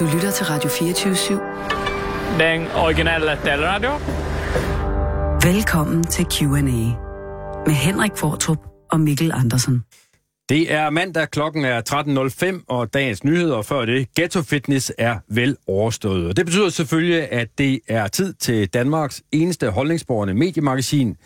Du lytter til Radio 24-7. Den originale taleradio. Velkommen til Q&A med Henrik Fortrup og Mikkel Andersen. Det er mandag, klokken er 13.05, og dagens nyheder før det, Ghetto Fitness er vel overstået. Og det betyder selvfølgelig, at det er tid til Danmarks eneste holdningsborgende mediemagasin.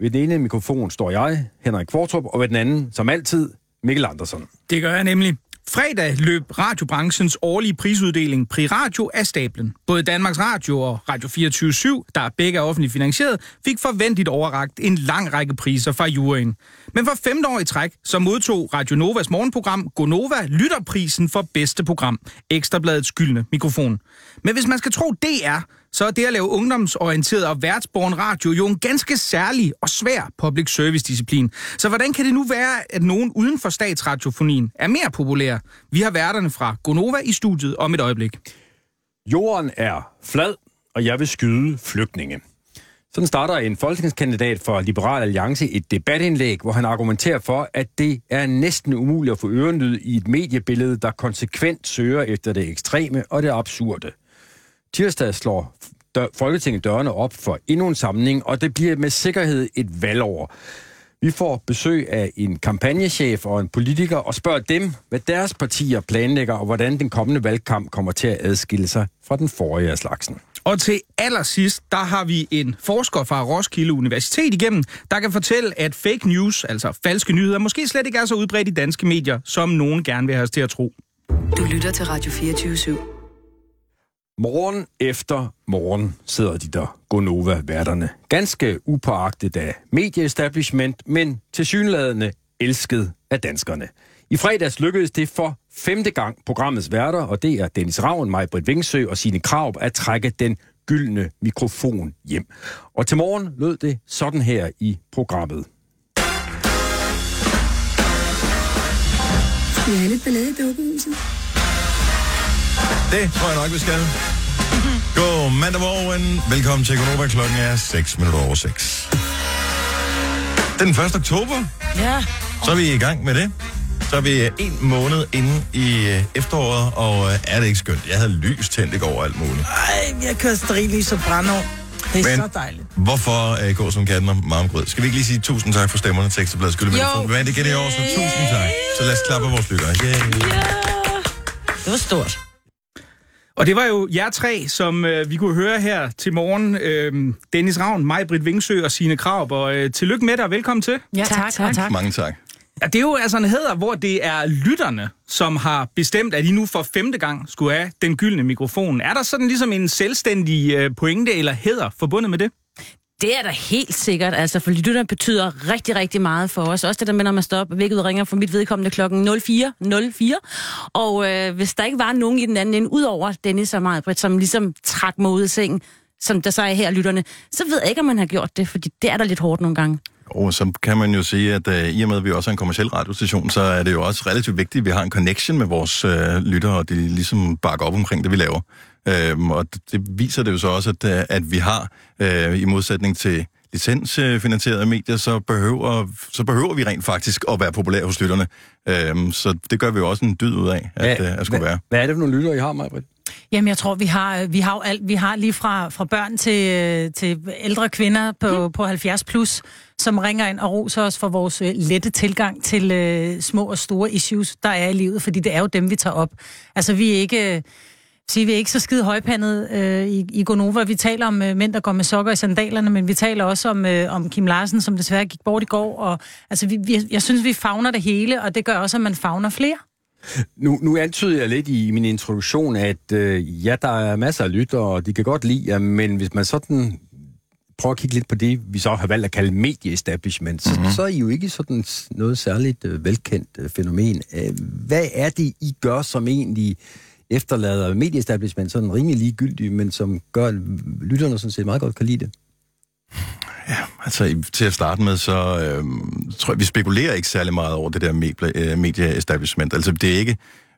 Ved den ene mikrofon står jeg, Henrik Fortrup, og ved den anden, som altid, Mikkel Andersen. Det gør jeg nemlig. Fredag løb radiobranchens årlige prisuddeling Pri Radio af stablen. Både Danmarks Radio og Radio 24 der begge er offentligt finansieret, fik forventeligt overragt en lang række priser fra juryen. Men for femte år i træk, så modtog Radio Novas morgenprogram Gonova lytterprisen for bedste program. Ekstrabladets gyldne mikrofon. Men hvis man skal tro DR, så er det at lave ungdomsorienteret og værtsborn radio jo en ganske særlig og svær public service disciplin. Så hvordan kan det nu være, at nogen uden for statsradiofonien er mere populær? Vi har værterne fra Gonova i studiet om et øjeblik. Jorden er flad, og jeg vil skyde flygtninge. Sådan starter en folketingskandidat for Liberal Alliance et debatindlæg, hvor han argumenterer for, at det er næsten umuligt at få ørenlyd i et mediebillede, der konsekvent søger efter det ekstreme og det absurde. Tirsdag slår dør, Folketinget dørene op for endnu en samling, og det bliver med sikkerhed et valgår. Vi får besøg af en kampagnechef og en politiker og spørger dem, hvad deres partier planlægger, og hvordan den kommende valgkamp kommer til at adskille sig fra den forrige af slagsen. Og til allersidst, der har vi en forsker fra Roskilde Universitet igennem, der kan fortælle, at fake news, altså falske nyheder, måske slet ikke er så udbredt i danske medier, som nogen gerne vil have os til at tro. Du lytter til Radio 24 /7. Morgen efter morgen sidder de der Gonova-værterne. Ganske upåagtet af medieestablishment, men tilsyneladende elsket af danskerne. I fredags lykkedes det for femte gang programmets værter, og det er Dennis Ravn, Majbrit Vingsø og sine krav at trække den gyldne mikrofon hjem. Og til morgen lød det sådan her i programmet. Vi have lidt ballade i dukkehuset? Det tror jeg nok, vi skal. God mandag morgen. Velkommen til Konoba. Klokken er 6 minutter over 6. Den 1. oktober. Ja. Så er vi i gang med det. Så er vi en måned inde i øh, efteråret, og øh, er det ikke skønt? Jeg havde lys tændt i går og alt muligt. Ej, jeg kører sterillys og brænder. Det er Men- så dejligt. Hvorfor øh, gå som katten og marmgrød? Skal vi ikke lige sige tusind tak for stemmerne til Ekstrabladet Skyld Jo. Er det igen i år, så tusind tak. Så lad os klappe vores lyttere. Yeah. Det var stort. Og det var jo jer tre, som øh, vi kunne høre her til morgen. Øh, Dennis Ravn, Majbrit Vingsø og Signe Krab. Og øh, tillykke med dig og velkommen til. Ja, tak, tak. tak. tak. Mange tak. Ja, det er jo altså en hæder, hvor det er lytterne, som har bestemt, at I nu for femte gang skulle have den gyldne mikrofon. Er der sådan ligesom en selvstændig øh, pointe eller hæder forbundet med det? Det er da helt sikkert, altså for lytterne betyder rigtig, rigtig meget for os. Også det der med, når man står op, hvilket ringer for mit vedkommende klokken 04.04. Og øh, hvis der ikke var nogen i den anden ende, udover Dennis og Majbrit, som ligesom trak mig ud af sengen, som der så er her, lytterne, så ved jeg ikke, om man har gjort det, fordi det er da lidt hårdt nogle gange. Og så kan man jo sige, at uh, i og med, at vi også er en kommersiel radiostation, så er det jo også relativt vigtigt, at vi har en connection med vores uh, lyttere, og de ligesom bakker op omkring det, vi laver. Uh, og det, viser det jo så også, at, uh, at vi har, uh, i modsætning til licensfinansierede medier, så behøver, så behøver vi rent faktisk at være populære hos lytterne. Uh, så det gør vi jo også en dyd ud af, at, uh, at skulle være. Hvad er det for nogle lyttere, I har, Majbrit? Jamen, jeg tror, vi har, vi har jo alt. Vi har lige fra, fra børn til, øh, til ældre kvinder på, på 70 plus, som ringer ind og roser os for vores øh, lette tilgang til øh, små og store issues, der er i livet, fordi det er jo dem, vi tager op. Altså, vi er ikke... Øh, sige, vi er ikke så skide højpandet øh, i, i Gonova. Vi taler om øh, mænd, der går med sokker i sandalerne, men vi taler også om, øh, om Kim Larsen, som desværre gik bort i går. Og, altså, vi, vi, jeg synes, vi fagner det hele, og det gør også, at man fagner flere. Nu, nu antyder jeg lidt i min introduktion, at øh, ja, der er masser af lyttere, og de kan godt lide jer, men hvis man sådan prøver at kigge lidt på det, vi så har valgt at kalde medieestablishment, Mhm. mm-hmm. så, så er I jo ikke sådan noget særligt øh, velkendt øh, fænomen. Øh, hvad er det, I gør, som egentlig efterlader medieestablishment sådan rimelig ligegyldig, men som gør, at lytterne sådan set meget godt kan lide det? Altså, til at starte med, så øh, tror jeg, vi spekulerer ikke særlig meget over det der medie- øh, media-establishment. Altså, det er ikke...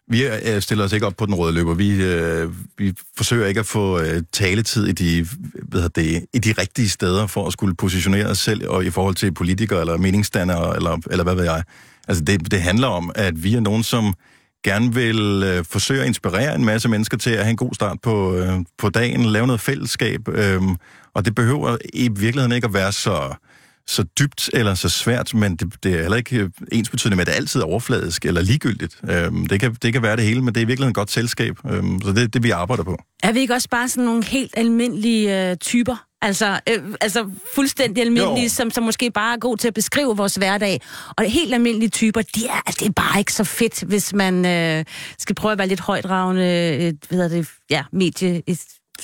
Vi øh, stiller os ikke op på den røde løber. Vi, øh, vi forsøger ikke at få øh, taletid i de, hvad hedder det, i de rigtige steder for at skulle positionere os selv og i forhold til politikere eller meningsdannere eller, eller hvad ved jeg. Altså, det, det handler om, at vi er nogen, som gerne vil øh, forsøge at inspirere en masse mennesker til at have en god start på, øh, på dagen, lave noget fællesskab, øh, og det behøver i virkeligheden ikke at være så, så dybt eller så svært, men det, det er heller ikke øh, ens betydende med, at det altid er overfladisk eller ligegyldigt. Øh, det, kan, det kan være det hele, men det er i virkeligheden et godt selskab, øh, så det er det, vi arbejder på. Er vi ikke også bare sådan nogle helt almindelige øh, typer? Altså, øh, altså fuldstændig almindelige, som, som måske bare er god til at beskrive vores hverdag. Og helt almindelige typer, de er, det er bare ikke så fedt, hvis man øh, skal prøve at være lidt højdragende, øh, hvad hedder det, ja, medie,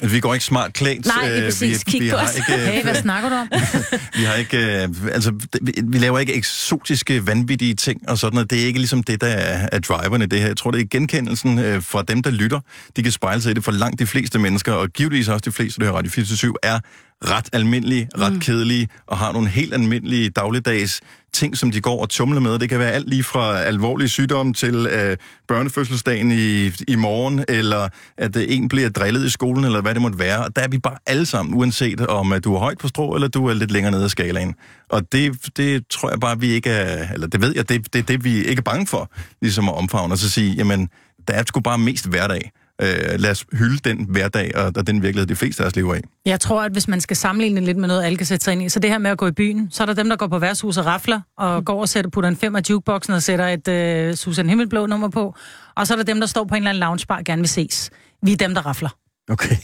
vi går ikke smart klædt. Nej, øh, præcis. Vi, Kig vi på har os. ikke, Hey, hvad snakker du om? vi har ikke, øh, altså, vi, vi laver ikke eksotiske, vanvittige ting og sådan noget. Det er ikke ligesom det, der er, er driverne det her. Jeg tror, det er genkendelsen øh, fra dem, der lytter. De kan spejle sig i det for langt de fleste mennesker, og givetvis også de fleste, der hører Radio 24 er ret almindelige, ret mm. kedelige, og har nogle helt almindelige dagligdags ting, som de går og tumler med. Det kan være alt lige fra alvorlige sygdomme til øh, børnefødselsdagen i, i morgen, eller at øh, en bliver drillet i skolen, eller hvad det måtte være. Og der er vi bare alle sammen, uanset om at du er højt på strå, eller du er lidt længere nede af skalaen. Og det, det tror jeg bare, vi ikke er, eller det ved jeg, det, det er det, vi ikke er bange for, ligesom at omfavne, og så sige, jamen, der er sgu bare mest hverdag. Øh, lad os hylde den hverdag, og, og den virkelighed, de fleste af os lever i. Jeg tror, at hvis man skal sammenligne det lidt med noget, alle kan sætte sig ind i, så det her med at gå i byen, så er der dem, der går på værtshus og rafler, og går og sætter, putter en fem af jukeboxen og sætter et øh, Susan Himmelblå nummer på, og så er der dem, der står på en eller anden loungebar og gerne vil ses. Vi er dem, der rafler. Okay.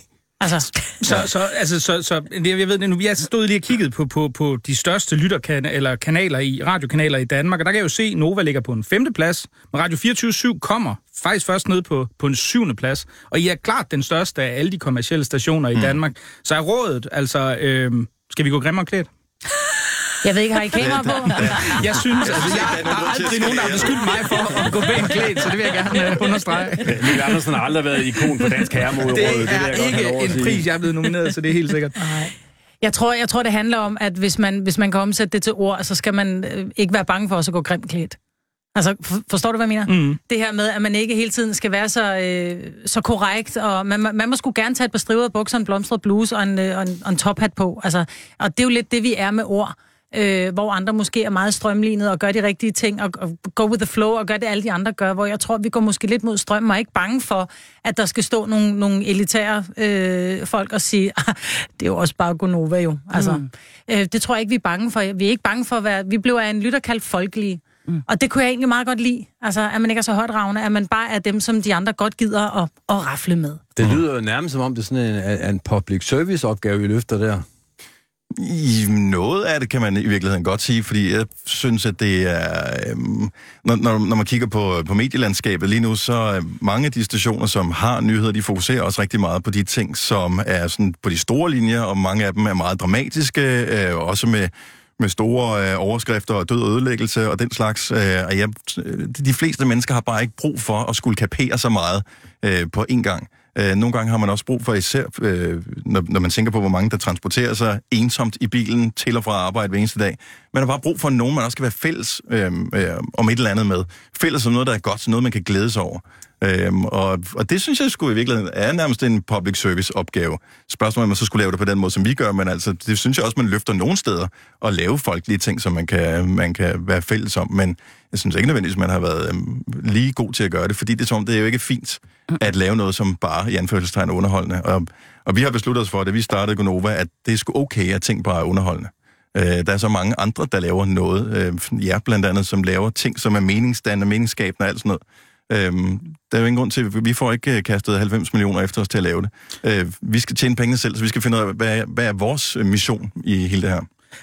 Altså, Så, så, altså, så, så jeg ved det nu, vi har stået lige og kigget på, på, på de største lytterkanaler eller kanaler i radiokanaler i Danmark, og der kan jeg jo se, at Nova ligger på en femte plads, men Radio 24 kommer faktisk først ned på, på en syvende plads, og I er klart den største af alle de kommercielle stationer i Danmark. Så er rådet, altså, øh, skal vi gå grimmere klædt? Jeg ved ikke, har I kamera på? Jeg synes, altså, jeg, der er aldrig nogen, der har beskyldt mig for at gå pænt klædt, så det vil jeg gerne øh, understrege. Mikkel Andersen har aldrig været ikon på dansk herremoderåd. Det jeg er at ikke en pris, jeg er blevet nomineret, så det er helt sikkert. Jeg tror, jeg tror, det handler om, at hvis man, hvis man kan omsætte det til ord, så skal man øh, ikke være bange for også at gå grimt klædt. Altså, for, forstår du, hvad jeg mener? Mm. Det her med, at man ikke hele tiden skal være så, øh, så korrekt, og man, man, må sgu gerne tage et par striver bukser, en blomstret bluse og en, øh, og en, og en tophat på. Altså, og det er jo lidt det, vi er med ord, øh, hvor andre måske er meget strømlignet og gør de rigtige ting, og, og go with the flow, og gør det, alle de andre gør, hvor jeg tror, vi går måske lidt mod strømmen, og er ikke bange for, at der skal stå nogle, nogle elitære øh, folk og sige, ah, det er jo også bare Gonova jo. Altså, mm. øh, det tror jeg ikke, vi er bange for. Vi er ikke bange for at være, vi blev af en lytter kaldt folkelige. Mm. Og det kunne jeg egentlig meget godt lide. Altså, at man ikke er så højt ravne, at man bare er dem, som de andre godt gider at, at rafle med. Det lyder jo nærmest som om, det er sådan en, en public service opgave, vi løfter der. I noget af det kan man i virkeligheden godt sige, fordi jeg synes, at det er... Øhm, når, når, når man kigger på, på medielandskabet lige nu, så er mange af de stationer, som har nyheder, de fokuserer også rigtig meget på de ting, som er sådan på de store linjer, og mange af dem er meget dramatiske, øh, også med med store øh, overskrifter og død og ødelæggelse og den slags. Øh, og jeg, de fleste mennesker har bare ikke brug for at skulle kapere så meget øh, på én gang. Øh, nogle gange har man også brug for, især øh, når, når man tænker på, hvor mange der transporterer sig ensomt i bilen til og fra arbejde hver eneste dag. Man har bare brug for nogen, man også skal være fælles øh, øh, om et eller andet med. Fælles om noget, der er godt, noget, man kan glæde sig over. Øhm, og, og det synes jeg skulle i virkeligheden er nærmest en public service opgave. Spørgsmålet er, om man så skulle lave det på den måde, som vi gør, men altså, det synes jeg også, man løfter nogle steder og lave folkelige ting, som man kan, man kan være fælles om. Men jeg synes ikke nødvendigvis, man har været øhm, lige god til at gøre det, fordi det er, som, om, det er jo ikke fint at lave noget, som bare i anførselstegn er underholdende. Og, og vi har besluttet os for, da vi startede Gonova, at det er sgu okay, at ting bare er underholdende. Øh, der er så mange andre, der laver noget. Øh, jer blandt andet, som laver ting, som er meningsdannende, meningsskabende og alt sådan noget. Øhm, der er jo ingen grund til, vi får ikke øh, kastet 90 millioner efter os til at lave det. Øh, vi skal tjene pengene selv, så vi skal finde ud af, hvad, er- hvad er vores øh, mission i hele det her.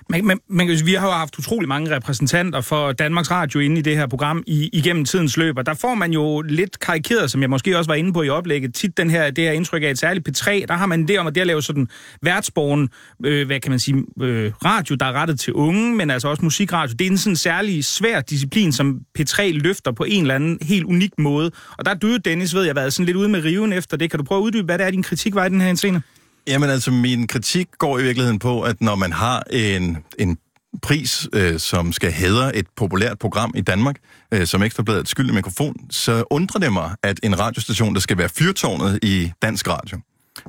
Men, men, men vi har jo haft utrolig mange repræsentanter for Danmarks Radio inde i det her program i, igennem tidens løb, og der får man jo lidt karikeret, som jeg måske også var inde på i oplægget, tit den her, det her indtryk af et særligt P3, der har man det om at det at lave sådan værtsborgen, øh, hvad kan man sige, øh, radio, der er rettet til unge, men altså også musikradio. Det er en sådan særlig svær disciplin, som P3 løfter på en eller anden helt unik måde. Og der er du jo, Dennis, ved jeg, været sådan lidt ude med riven efter det. Kan du prøve at uddybe, hvad det er, din kritik var i den her scene? Jamen altså, min kritik går i virkeligheden på, at når man har en, en pris, øh, som skal hædre et populært program i Danmark, øh, som Ekstrabladet skyldig mikrofon, så undrer det mig, at en radiostation, der skal være fyrtårnet i dansk radio,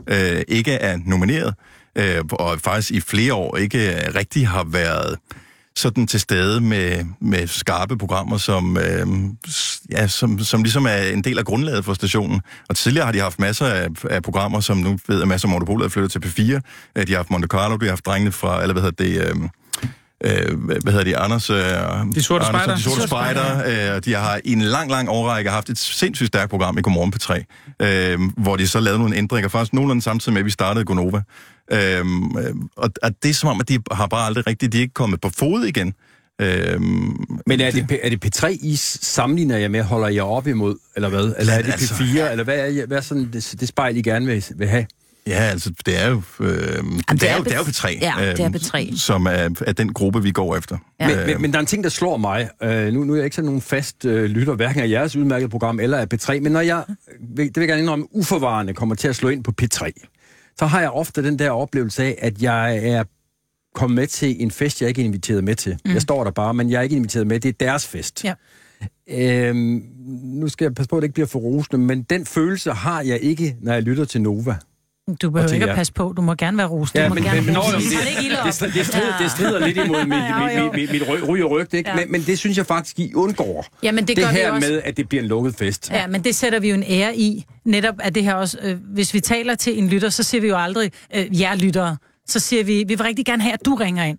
øh, ikke er nomineret, øh, og faktisk i flere år ikke rigtig har været sådan til stede med, med skarpe programmer, som, øh, ja, som, som ligesom er en del af grundlaget for stationen. Og tidligere har de haft masser af, af programmer, som nu ved jeg, masser af monopolet er flyttet til P4. Øh, De har haft Monte Carlo, de har haft drengene fra, eller hvad hedder det... Øh, øh, hvad hedder de, Anders? Øh, De Sorte Spejdere. De Sorte Spejder. Øh, de har i en lang, lang årrække haft et sindssygt stærkt program i Godmorgen på 3, øh, hvor de så lavede nogle ændringer, faktisk nogenlunde samtidig med, at vi startede Gonova. Øh, øh, og, og det er som om, at de har bare aldrig rigtigt, de er ikke kommet på fod igen. Øh, Men er det, er det P3, I sammenligner jer med, holder jer op imod, eller hvad? Eller er det Altså- P4, eller hvad er, hvad er sådan det, det spejl, I gerne vil, vil have? Ja, altså, det er jo, øh, det, det er er jo, det er jo P3, Ja, det er øhm, P3. som er, er den gruppe, vi går efter. Ja. Men, men, men der er en ting, der slår mig. Øh, nu, nu er jeg ikke sådan nogen fast øh, lytter, hverken af jeres udmærkede program eller af P3, men når jeg, vil- det vil jeg gerne indrømme, uforvarende kommer til at slå ind på P3, så har jeg ofte den der oplevelse af, at jeg er kommet med til en fest, jeg ikke er inviteret med til. Mm. Jeg står der bare, men jeg er ikke inviteret med. Det er deres fest. Ja. Øhm, nu skal jeg passe på, at det ikke bliver for rosende, men den følelse har jeg ikke, når jeg lytter til Nova. Du behøver til ikke at passe på. Du må gerne være rost. Ja, du må men, gerne men, men, nå, det, det det, det, det, strider, det strider lidt imod mit, Jo, jo. mit, mit, mit, ryg og rygte, ikke? Ja. Men, men det synes jeg faktisk, I undgår. Jamen, det det vi her med, at det bliver en lukket fest. Ja, men det sætter vi jo en ære i. Netop at det her også, øh, hvis vi taler til en lytter, så siger vi jo aldrig, øh, jer lyttere. Så siger vi, vi vil rigtig gerne have, at du ringer ind.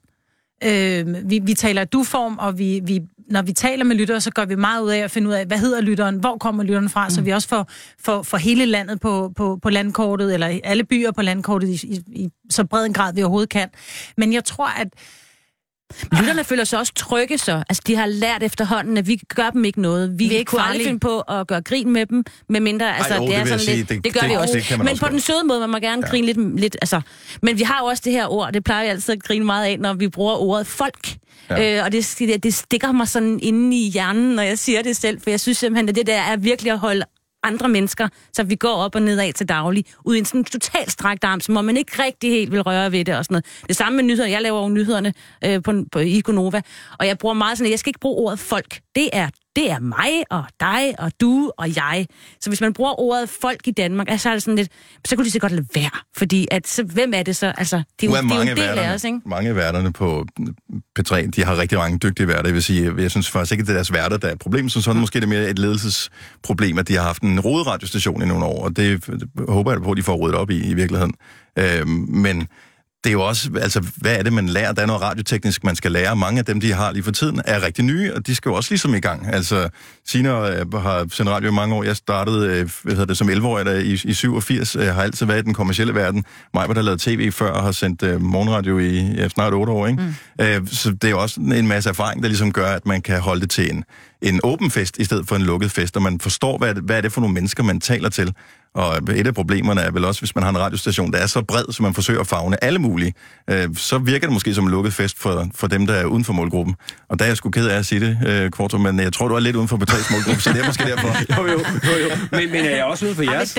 Øh, vi, vi taler du-form, og vi, vi, når vi taler med lyttere, så gør vi meget ud af at finde ud af, hvad hedder lytteren, hvor kommer lytteren fra, mm. så vi også får, får, får hele landet på, på, på landkortet, eller alle byer på landkortet i, i, i så bred en grad, vi overhovedet kan. Men jeg tror, at Lytterne føler sig også trygge så. Altså, de har lært efterhånden, at vi gør dem ikke noget. Vi, Vi er ikke kunne aldrig finde på at gøre grin med dem, med mindre, altså, jo, det det er jeg sådan sige, lidt, det- det, gør det- vi også. det kan man Men også på den søde måde, man må gerne ja. grine lidt, lidt, altså. Men vi har jo også det her ord, det plejer vi altid at grine meget af, når vi bruger ordet folk. Ja. Øh, og det, det, det stikker mig sådan inde i hjernen, når jeg siger det selv, for jeg synes simpelthen, at det der er virkelig at holde andre mennesker, så vi går op og ned af til daglig, uden en sådan totalt strakt arm, som om man ikke rigtig helt vil røre ved det og sådan noget. Det samme med nyhederne. Jeg laver jo nyhederne øh, på, på Ikonova, og jeg bruger meget sådan, at jeg skal ikke bruge ordet folk. Det er det er mig og dig og du og jeg. Så hvis man bruger ordet folk i Danmark, altså er det sådan lidt, så kunne de så godt lade være. Fordi at, så, hvem er det så? Altså, det er jo, Nu er det er jo mange en del værterne, af os, ikke? mange af værterne på P3, de har rigtig mange dygtige værter. Jeg vil sige, jeg synes faktisk ikke, at det er deres værter, der er et problem. Så sådan måske er det mere et ledelsesproblem, at de har haft en rodet radiostation i nogle år, og det, det håber jeg på, at de får ryddet op i i virkeligheden. Øhm, men det er jo også, altså, hvad er det, man lærer? Der er noget radioteknisk, man skal lære. Mange af dem, de har lige for tiden, er rigtig nye, og de skal jo også ligesom i gang. Altså, Sina øh, har sendt radio i mange år. Jeg startede, øh, hvad hedder det, som 11-årig der, i, i 87, øh, har altid været i den kommercielle verden. Mig, der lavet tv før, og har sendt øh, morgenradio i ja, snart 8 år, ikke? Mm. Øh, så det er jo også en masse erfaring, der ligesom gør, at man kan holde det til en, en åben fest, i stedet for en lukket fest, og man forstår, hvad, hvad er det for nogle mennesker, man taler til. Og et af problemerne er vel også, hvis man har en radiostation, der er så bred, så man forsøger at fagne alle mulige, øh, så virker det måske som en lukket fest for, for dem, der er uden for målgruppen. Og der er jeg sgu ked af at sige det, øh, Kvartum, men jeg tror, du er lidt uden for P3's målgruppe, så det er måske derfor. Jo, jo, jo, jo. Men, men er jeg også ude for jeres?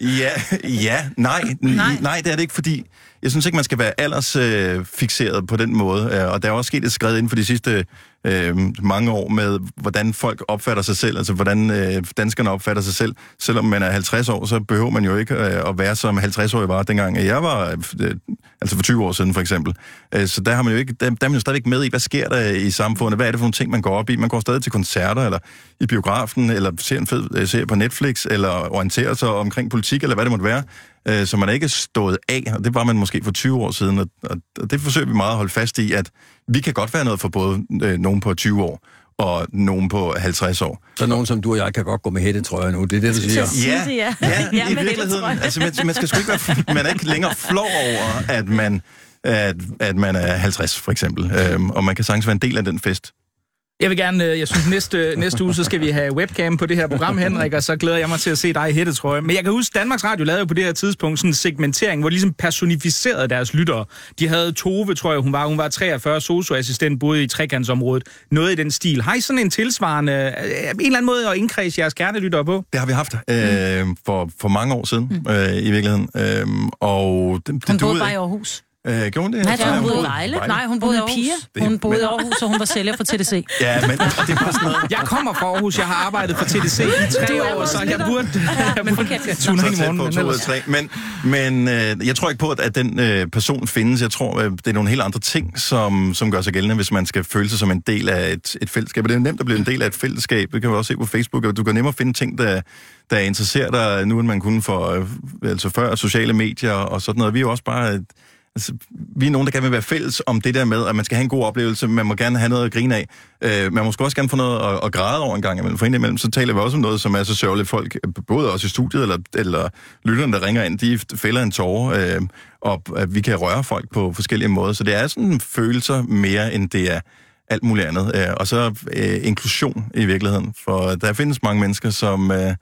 Ja, ja, nej, Nej. nej, nej, det er det ikke, fordi jeg synes ikke, man skal være aldersfixeret øh, fixeret på den måde. Øh, og der er også sket et skridt inden for de sidste øh, mange år med, hvordan folk opfatter sig selv, altså hvordan øh, danskerne opfatter sig selv. Selvom man er 50 år, så behøver man jo ikke øh, at være som 50-årig var dengang jeg var, øh, altså for 20 år siden for eksempel. Øh, så der har man jo ikke, der, der er man jo stadigvæk med i, hvad sker der i samfundet, hvad er det for nogle ting, man går op i. Man går stadig til koncerter, eller i biografen, eller ser en fed øh, serie på Netflix, eller orienterer sig omkring politik, eller hvad det måtte være. Øh, så man er ikke stået af, og det var man måske for 20 år siden, og, og, og det forsøger vi meget at holde fast i, at vi kan godt være noget for både øh, nogen på 20 år, og nogen på 50 år. Så nogen som du og jeg kan godt gå med hættetrøjer nu, det er det, du siger. Sige det, ja. ja, Ja, i virkeligheden. Altså, man, man skal sgu ikke være, man er ikke længere flov over, at man, at, at man er 50, for eksempel. Øhm, og man kan sagtens være en del af den fest. Jeg vil gerne, øh, jeg synes næste, næste uge, så skal vi have webcam på det her program, Henrik, og så glæder jeg mig til at se dig i hættetrøje. Men jeg kan huske, Danmarks Radio lavede jo på det her tidspunkt sådan en segmentering, hvor de ligesom personificerede deres lyttere. De havde Tove, tror jeg, hun var, hun var 43 socioassistent, boede i trekantsområdet. Noget i den stil. Har I sådan en tilsvarende, øh, en eller anden måde at indkredse jeres kernelyttere på? Det har vi haft øh, for, for mange år siden, øh, i virkeligheden. Øh, og det, det Hun boede bare i. Aarhus. Øh, gjorde hun det? Nej, var hun hun boede i Vejle. Nej, hun boede i. Det- Hun boede i men- Aarhus, og hun var sælger for TDC. Ja, men det var sådan noget... Jeg kommer fra Aarhus. Jeg har arbejdet for TDC i tre år, så jeg burde, jeg burde tune ind i Så tæt på Men to ud af tre. Men, men øh, jeg tror ikke på, at, at den øh, person findes. Jeg tror, øh, det er nogle helt andre ting, som, som gør sig gældende, hvis man skal føle sig som en del af et, et fællesskab. Og det er nemt at blive en del af et fællesskab. Det kan vi også se på Facebook. og Du kan nemmere finde ting, der, der interesserer dig nu, end man kunne for øh, altså før sociale medier og sådan noget. Vi er jo også bare... et- Altså, vi er nogen, der gerne vil være fælles om det der med, at man skal have en god oplevelse, man må gerne have noget at grine af. Øh, man må også gerne få noget at, at græde over en gang imellem. For indimellem, så taler vi også om noget, som er så sørgeligt. Folk, både også i studiet, eller, eller lytterne, der ringer ind, de fælder en tårer, øh, og at vi kan røre folk på forskellige måder. Så det er sådan følelser mere, end det er alt muligt andet. Øh, og så øh, inklusion i virkeligheden. For der findes mange mennesker, som... Øh,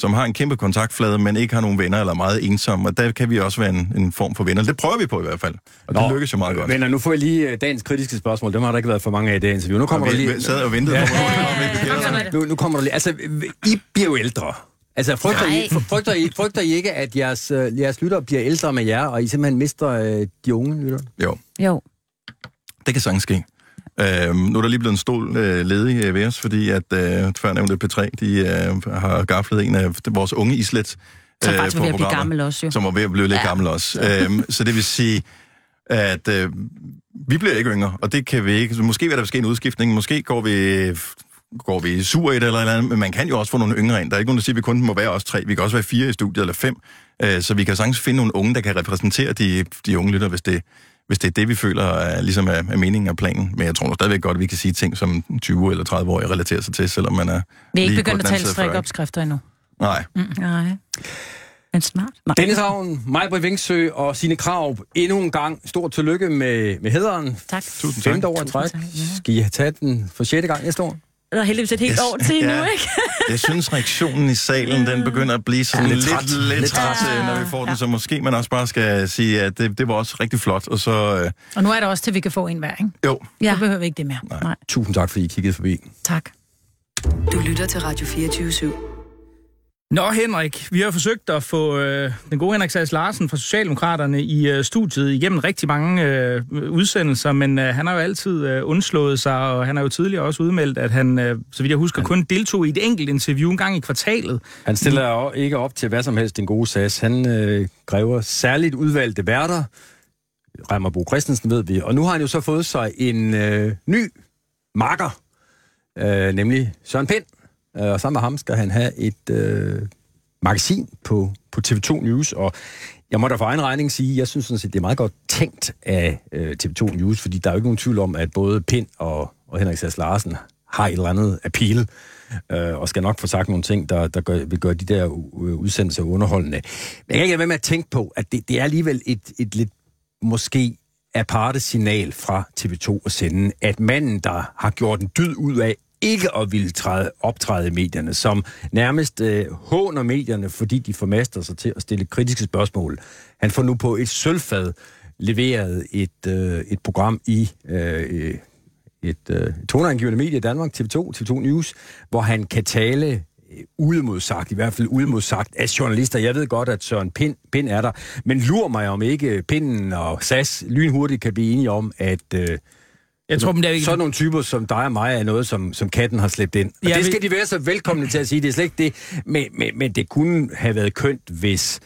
som har en kæmpe kontaktflade, men ikke har nogen venner eller er meget ensomme. Og der kan vi også være en, en form for venner. Det prøver vi på i hvert fald. Og det Nå, lykkes jo meget godt. Men nu får jeg lige øh, dagens kritiske spørgsmål. Dem har der ikke været for mange af i det interview. Nu kommer Og der vi, lige... vi sad og ventede på, ja. Nu, nu kommer der lige... Altså, I bliver jo ældre. Altså, frygter I, frygter, I, frygter I ikke, at jeres, øh, jeres lyttere bliver ældre med jer, og I simpelthen mister øh, de unge lyttere? Jo, Jo. det kan sagtens ske. Øhm, nu er der lige blevet en stol øh, ledig øh, ved os, fordi at øh, førnævnte P3, de øh, har gaflet en af vores unge islet. Så faktisk på var ved at blive gammel også, jo. Som var ved at blive lidt ja. Gammel også. Øhm, så det vil sige, at øh, vi bliver ikke yngre, og det kan vi ikke. Måske vil der ske en udskiftning, måske går vi går vi sur i det eller eller andet, men man kan jo også få nogle yngre ind. Der er ikke nogen, der siger, at vi kun må være os tre. Vi kan også være fire i studiet eller fem. Øh, så vi kan sagtens finde nogle unge, der kan repræsentere de, de unge lytter, hvis det, hvis det er det, vi føler er, ligesom er, er meningen og planen. Men jeg tror nu stadigvæk godt, at vi kan sige ting, som 20 eller 30 år relaterer sig til, selvom man er Vi er ikke begyndt at tale side af 40. strikopskrifter endnu. Nej. Nej. Men smart. Nej. Dennis Ravn, Majbrit Vingsø og sine krav endnu en gang. Stort tillykke med, med hederen. Tak. Tusind tak. Femte år i træk. Skal I have taget den for sjette gang næste år? Der er heldigvis et helt Yes. år til Ja. nu, ikke? Jeg synes, reaktionen i salen, den begynder at blive sådan ja, lidt, træt. lidt, lidt træt, træt. øh, når vi får den. Ja. Så måske man også bare skal sige, at det, det var også rigtig flot. Og så, øh, Og nu er det også til, at vi kan få en hver, ikke? jo, Ja. Så behøver vi ikke det mere. Nej. Tusind tak, fordi I kiggede forbi. Tak. Du lytter til Radio 24 /7. Nå, Henrik, vi har forsøgt at få øh, den gode Henrik Sass Larsen fra Socialdemokraterne i øh, studiet igennem rigtig mange øh, udsendelser, men øh, han har jo altid øh, undslået sig, og han har jo tidligere også udmeldt, at han, øh, så vidt jeg husker, kun deltog i et enkelt interview en gang i kvartalet. Han stiller ikke op til hvad som helst, den gode SAS. Han øh, kræver særligt udvalgte værter. Reimer Bo Christensen ved vi. Og nu har han jo så fået sig en øh, ny makker, øh, nemlig Søren Pind. Øh, og sammen med ham skal han have et øh, magasin på, på TV2 News. Og jeg må da for egen regning sige, jeg synes sådan set, det er meget godt tænkt af øh, TV2 News, fordi der er jo ikke nogen tvivl om, at både Pind og, og Henrik Sass Larsen har et eller andet appeal, øh, og skal nok få sagt nogle ting, der, der gør, vil gøre de der øh, udsendelser underholdende. Men jeg kan ikke lade være med at tænke på, at det, det er alligevel et, et lidt måske aparte signal fra TV2 at sende, at manden, der har gjort en dyd ud af ikke at ville træde, optræde i medierne, som nærmest øh, håner medierne, fordi de formaster sig til at stille kritiske spørgsmål. Han får nu på et sølvfad leveret et, øh, et program i øh, et øh, toneangivende medie i Danmark, TV2, TV2 News, hvor han kan tale øh, udemodsagt, i hvert fald udemodsagt af journalister. Jeg ved godt, at Søren Pind, Pind er der, men lur mig om ikke Pinden og SAS lynhurtigt kan blive enige om, at øh, jeg tror, men det er ikke... sådan nogle typer som dig og mig er noget, som, som katten har slæbt ind. Og Ja, det vi- skal de være så velkomne til at sige, det er slet ikke det. Men, men, men det kunne have været kønt, hvis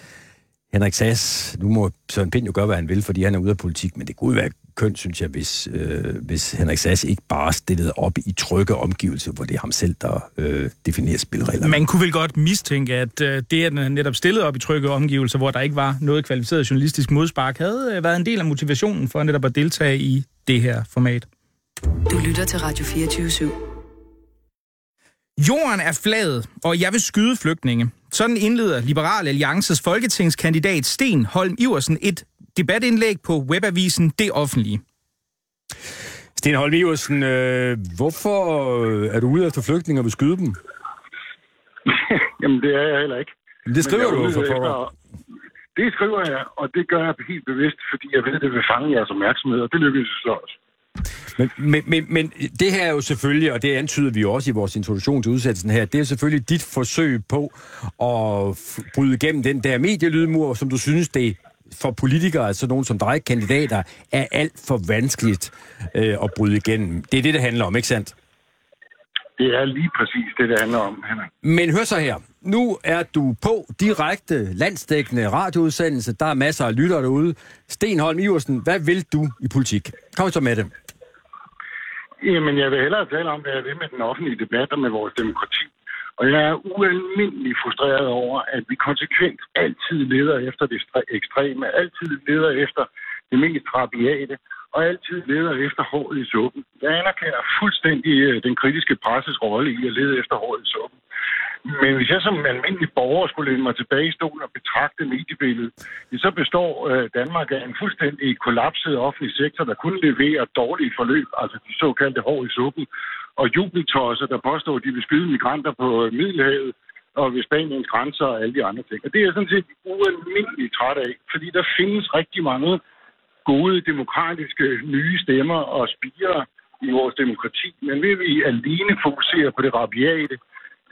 Henrik Sass, nu må Søren Pind jo gøre, hvad han vil, fordi han er ude af politik, men det kunne være kønt, synes jeg, hvis, øh, hvis Henrik Sass ikke bare stillede op i trygge omgivelser, hvor det er ham selv, der øh, definerer spilreglerne. Man kunne vel godt mistænke, at øh, det, at han netop stillede op i trygge omgivelser, hvor der ikke var noget kvalificeret journalistisk modspark, havde øh, været en del af motivationen for netop at deltage i det her format. Du lytter til Radio 24 /7. Jorden er flad, og jeg vil skyde flygtninge. Sådan indleder Liberal Alliances folketingskandidat Sten Holm Iversen et debatindlæg på webavisen Det Offentlige. Sten Holm Iversen, øh, hvorfor øh, er du ude efter flygtninge og vil skyde dem? Jamen, det er jeg heller ikke. Det skriver Men du for pokker. efter- Det skriver jeg, og det gør jeg helt bevidst, fordi jeg ved, det vil fange jeres opmærksomhed, og det lykkes så også. Men, men, men, men det her er jo selvfølgelig, og det antyder vi jo også i vores introduktion til udsættelsen her, det er selvfølgelig dit forsøg på at bryde igennem den der medielydmur, som du synes, det for politikere, altså nogen som dig, kandidater, er alt for vanskeligt øh, at bryde igennem. Det er det, det handler om, ikke sandt? Det er lige præcis det, det handler om, Henrik. Men hør så her. Nu er du på direkte landsdækkende radioudsendelse. Der er masser af lyttere derude. Stenholm Iversen, hvad vil du i politik? Kom så med det. Jamen, jeg vil hellere tale om, hvad jeg vil med den offentlige debat og med vores demokrati. Og jeg er ualmindelig frustreret over, at vi konsekvent altid leder efter det ekstreme, altid leder efter det mest rabiate, og altid leder efter håret i suppen. Jeg anerkender fuldstændig øh, den kritiske presses rolle i at lede efter håret i suppen. Men hvis jeg som almindelig borger skulle læne mig tilbage i stolen og betragte mediebilledet, så består øh, Danmark af en fuldstændig kollapset offentlig sektor, der kun leverer dårlige forløb, altså de såkaldte hår i suppen, og jubeltosser, der påstår, at de vil skyde migranter på øh, Middelhavet og ved Spaniens grænser og alle de andre ting. Og det er jeg sådan set ualmindeligt træt af, fordi der findes rigtig mange gode demokratiske nye stemmer og spiger i vores demokrati. Men vil vi alene fokusere på det rabiate,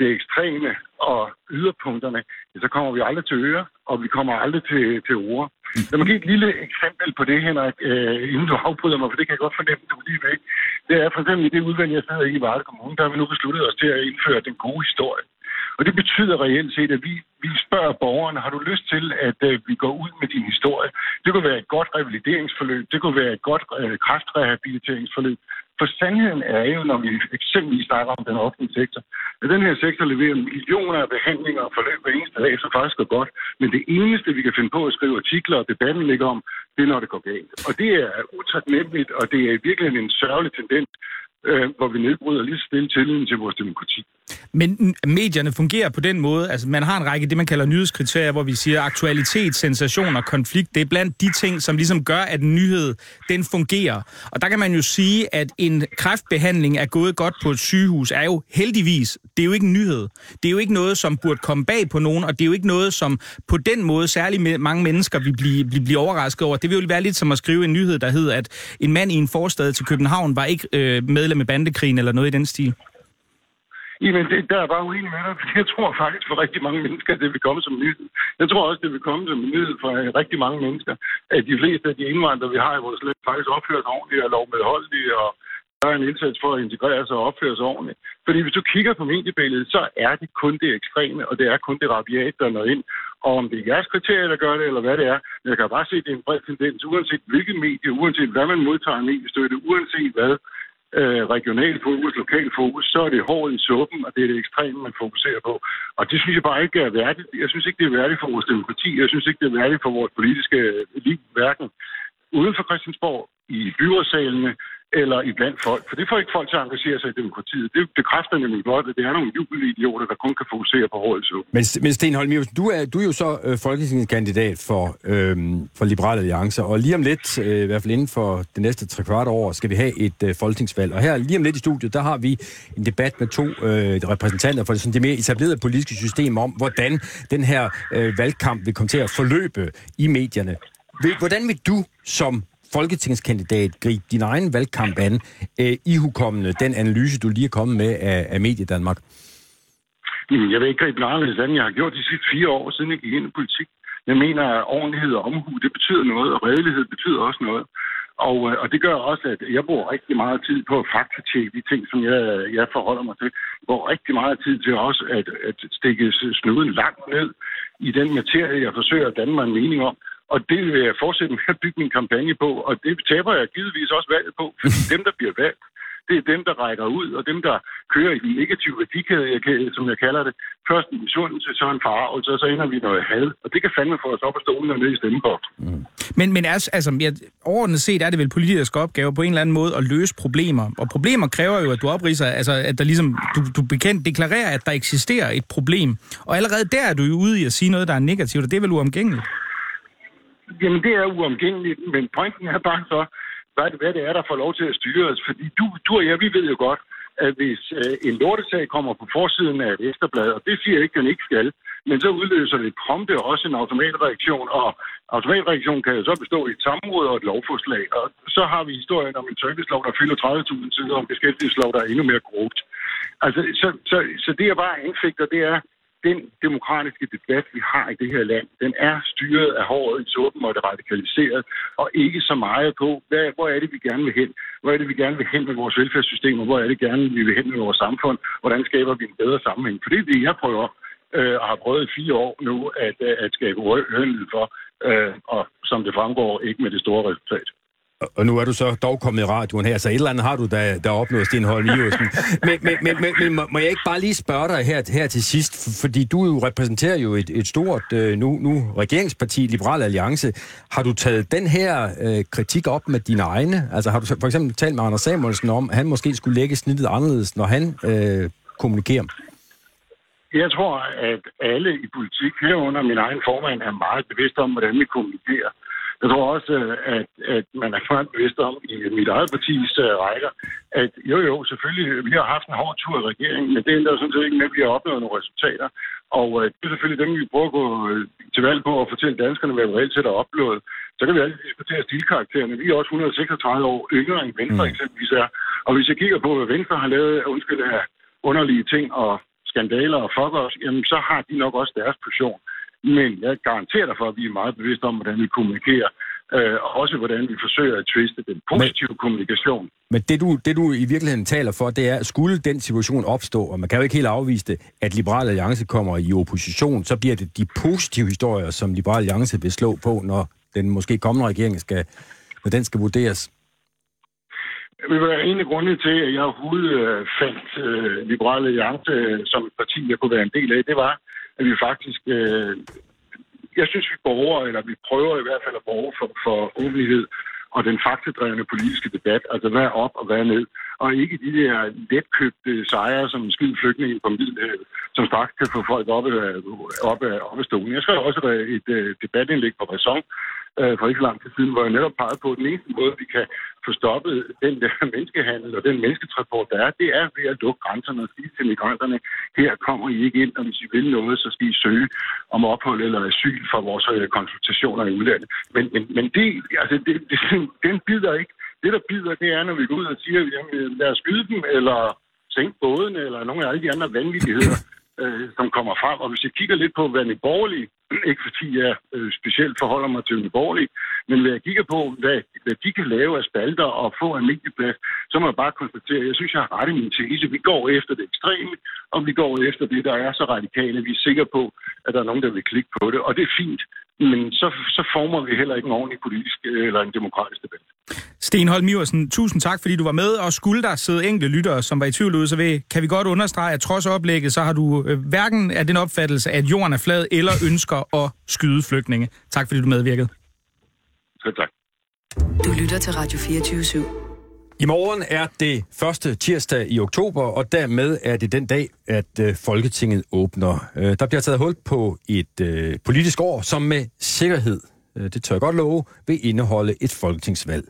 det ekstreme og yderpunkterne, så kommer vi aldrig til øre, og vi kommer aldrig til, til ord. Lad mig give et lille eksempel på det, Henrik, øh, inden du afbryder mig, for det kan jeg godt fornemme, du lige ved. Det er for eksempel i det udvalg, jeg sidder i i Varde Kommune, der har vi nu besluttet os til at indføre den gode historie. Og det betyder reelt set, at vi, vi spørger borgerne, har du lyst til, at øh, vi går ud med din historie? Det kunne være et godt revalideringsforløb, det kunne være et godt øh, kræftrehabiliteringsforløb. For sandheden er jo, når vi eksempelvis snakker om den offentlige sektor, at den her sektor leverer millioner af behandlinger og forløb hver eneste dag, så faktisk går godt. Men det eneste, vi kan finde på at skrive artikler og debatten ligger om, det er, når det går galt. Og det er utaknemmeligt, og det er i virkeligheden en sørgelig tendens, øh, hvor vi nedbryder lige stille tilliden til vores demokrati. Men medierne fungerer på den måde, altså man har en række det, man kalder nyhedskriterier, hvor vi siger aktualitet, sensation og konflikt. Det er blandt de ting, som ligesom gør, at en nyhed, den fungerer. Og der kan man jo sige, at en kræftbehandling er gået godt på et sygehus, er jo heldigvis, det er jo ikke en nyhed. Det er jo ikke noget, som burde komme bag på nogen, og det er jo ikke noget, som på den måde særlig mange mennesker vil blive, blive, blive overrasket over. Det vil jo være lidt som at skrive en nyhed, der hedder, at en mand i en forstad til København var ikke øh, medlem af bandekrigen eller noget i den stil. Jamen, det, der er bare uenig med dig, fordi jeg tror faktisk for rigtig mange mennesker, at det vil komme som nyhed. Jeg tror også, det vil komme som en nyhed for øh, rigtig mange mennesker, at de fleste af de indvandrere, vi har i vores land, faktisk opfører sig ordentligt og lovmedholdige og gør en indsats for at integrere sig og opføre sig ordentligt. Fordi hvis du kigger på mediebilledet, så er det kun det ekstreme, og det er kun det rabiat, der når ind. Og om det er jeres kriterier, der gør det, eller hvad det er, jeg kan bare se, at det er en bred tendens, uanset hvilket medie, uanset hvad man modtager mediestøtte, uanset hvad, øh, regional fokus, lokal fokus, så er det hårdt i suppen, og det er det ekstreme, man fokuserer på. Og det synes jeg bare ikke er værdigt. Jeg synes ikke, det er værdigt for vores demokrati. Jeg synes ikke, det er værdigt for vores politiske liv, hverken uden for Christiansborg, i byrådssalene, eller i blandt folk. For det får ikke folk til at engagere sig i demokratiet. Det bekræfter nemlig godt, at det er nogle jubelidioter, der kun kan fokusere på hårdt. Men, men Sten Holm du er, du er jo så øh, folketingskandidat for, øh, for Liberale Alliance, og lige om lidt, øh, i hvert fald inden for det næste tre kvart år, skal vi have et øh, folketingsvalg. Og her lige om lidt i studiet, der har vi en debat med to øh, repræsentanter for det, sådan, det mere etablerede politiske system om, hvordan den her øh, valgkamp vil komme til at forløbe i medierne. Hvordan vil du som folketingskandidat gribe din egen valgkamp an, øh, ihukommende den analyse, du lige er kommet med af, af Mediedanmark? Jamen, jeg vil ikke gribe den andet. Jeg har gjort de sidste fire år, siden jeg gik ind i politik. Jeg mener, at ordentlighed og omhu, det betyder noget, og redelighed betyder også noget. Og, øh, og det gør også, at jeg bruger rigtig meget tid på at faktatjekke de ting, som jeg, jeg forholder mig til. Jeg bruger rigtig meget tid til også at, at stikke snuden langt ned i den materie, jeg forsøger at danne mig en mening om. Og det vil jeg fortsætte med at bygge min kampagne på, og det taber jeg givetvis også valget på, fordi dem, der bliver valgt, det er dem, der rækker ud, og dem, der kører i den negative værdikæde, som jeg kalder det. Først en misundelse, så en forarvelse, og så ender vi i noget had. Og det kan fandme få os op af stolen og ned i stemmeboksen. Men, men altså, altså ja, overordnet set er det vel politisk opgave på en eller anden måde at løse problemer. Og problemer kræver jo, at du opriser, altså at der ligesom, du, du bekendt deklarerer, at der eksisterer et problem. Og allerede der er du jo ude i at sige noget, der er negativt, og det er vel uomgængeligt. Jamen, det er uomgængeligt, men pointen er bare så, hvad det, hvad det er, der får lov til at styre os. Fordi du, du og jeg, vi ved jo godt, at hvis øh, en lortesag kommer på forsiden af et efterblad, og det siger jeg ikke, den ikke skal, men så udløser det prompte også en automatreaktion, og automatreaktion kan jo så bestå i et samråd og et lovforslag. Og så har vi historien om en servicelov, der fylder 30.000 sider, og en beskæftigelseslov, der er endnu mere korrupt. Altså, så, så, så det jeg bare anfægter, det er, den demokratiske debat, vi har i det her land, den er styret af håret i suppen og det radikaliseret, og ikke så meget på, hvad, hvor er det, vi gerne vil hen? Hvor er det, vi gerne vil hen med vores velfærdssystem, og hvor er det gerne, vi vil hen med vores samfund? Hvordan skaber vi en bedre sammenhæng? For det er det, jeg prøver øh, og har prøvet i fire år nu at, øh, at skabe hønhed for, øh, og som det fremgår, ikke med det store resultat. Og nu er du så dog kommet i radioen her, så et eller andet har du, der, der opnået Stenholm Iversen. Men, men, men, men, men må, må jeg ikke bare lige spørge dig her, her til sidst, fordi du jo repræsenterer jo et, et stort øh, nu, nu regeringsparti, Liberal Alliance. Har du taget den her øh, kritik op med dine egne? Altså har du for eksempel talt med Anders Samuelsen om, at han måske skulle lægge snittet anderledes, når han øh, kommunikerer? Jeg tror, at alle i politik, herunder min egen formand, er meget bevidst om, hvordan vi kommunikerer. Jeg tror også, at, at man er meget bevidst om i mit eget partis uh, rækker, at jo jo, selvfølgelig, vi har haft en hård tur i regeringen, men det ændrer sådan set ikke med, at vi har opnået nogle resultater. Og uh, det er selvfølgelig dem, vi prøver at gå øh, til valg på at fortælle danskerne, hvad vi reelt set har opnået. Så kan vi altid diskutere stilkaraktererne. Vi er også 136 år yngre end Venstre mm. eksempelvis er. Og hvis jeg kigger på, hvad Venstre har lavet, undskyld, af underlige ting og skandaler og fuck os, jamen så har de nok også deres position. Men jeg garanterer dig for, at vi er meget bevidste om, hvordan vi kommunikerer, øh, og også hvordan vi forsøger at twiste den positive men, kommunikation. Men det du, det du i virkeligheden taler for, det er, skulle den situation opstå, og man kan jo ikke helt afvise det, at Liberal Alliance kommer i opposition, så bliver det de positive historier, som Liberal Alliance vil slå på, når den måske kommende regering skal, når den skal vurderes. Det var en af grundene til, at jeg overhovedet øh, fandt øh, Liberale Alliance øh, som et parti, jeg kunne være en del af. Det var, at vi faktisk... Øh, jeg synes, vi borger, eller vi prøver i hvert fald at borge for, for åbenhed og den faktadrevne politiske debat. Altså, hvad er op og hvad er ned? Og ikke de der letkøbte sejre, som skid flygtninge på Middelhavet, som straks kan få folk op af, op af, op af stolen. Jeg skrev også et, øh, et øh, debatindlæg på Ræson øh, for ikke så lang tid siden, hvor jeg netop pegede på, at den eneste måde, vi kan få stoppet den der menneskehandel og den mennesketransport, der er, det er ved at lukke grænserne og sige til migranterne, her kommer I ikke ind, og hvis I vil noget, så skal I søge om ophold eller asyl for vores øh, konsultationer i udlandet. Men, men, men det, altså, det, det, den bider ikke. Det, der bider, det er, når vi går ud og siger, jamen, lad os skyde dem, eller sænke båden, eller nogle af alle de andre vanvittigheder, øh, som kommer frem. Og hvis jeg kigger lidt på, hvad Nye Borgerlige, ikke fordi jeg øh, specielt forholder mig til Nye Borgerlige, men hvad jeg kigger på, hvad, hvad de kan lave af spalter og få en medieplads, så må jeg bare konstatere, at jeg synes, jeg har ret i min tese. Vi går efter det ekstreme, og vi går efter det, der er så radikale. Vi er sikre på, at der er nogen, der vil klikke på det, og det er fint. Men så, så former vi heller ikke en ordentlig politisk eller en demokratisk debat. Sten Holm Iversen, tusind tak, fordi du var med, og skulle der sidde enkelte lyttere, som var i tvivl ud, så ved, kan vi godt understrege, at trods oplægget, så har du øh, hverken af den opfattelse, at jorden er flad, eller ønsker at skyde flygtninge. Tak fordi du medvirkede. Selv tak. Du lytter til Radio 24 /7. I morgen er det første tirsdag i oktober, og dermed er det den dag, at øh, Folketinget åbner. Øh, der bliver taget hul på et øh, politisk år, som med sikkerhed, øh, det tør jeg godt love, vil indeholde et folketingsvalg.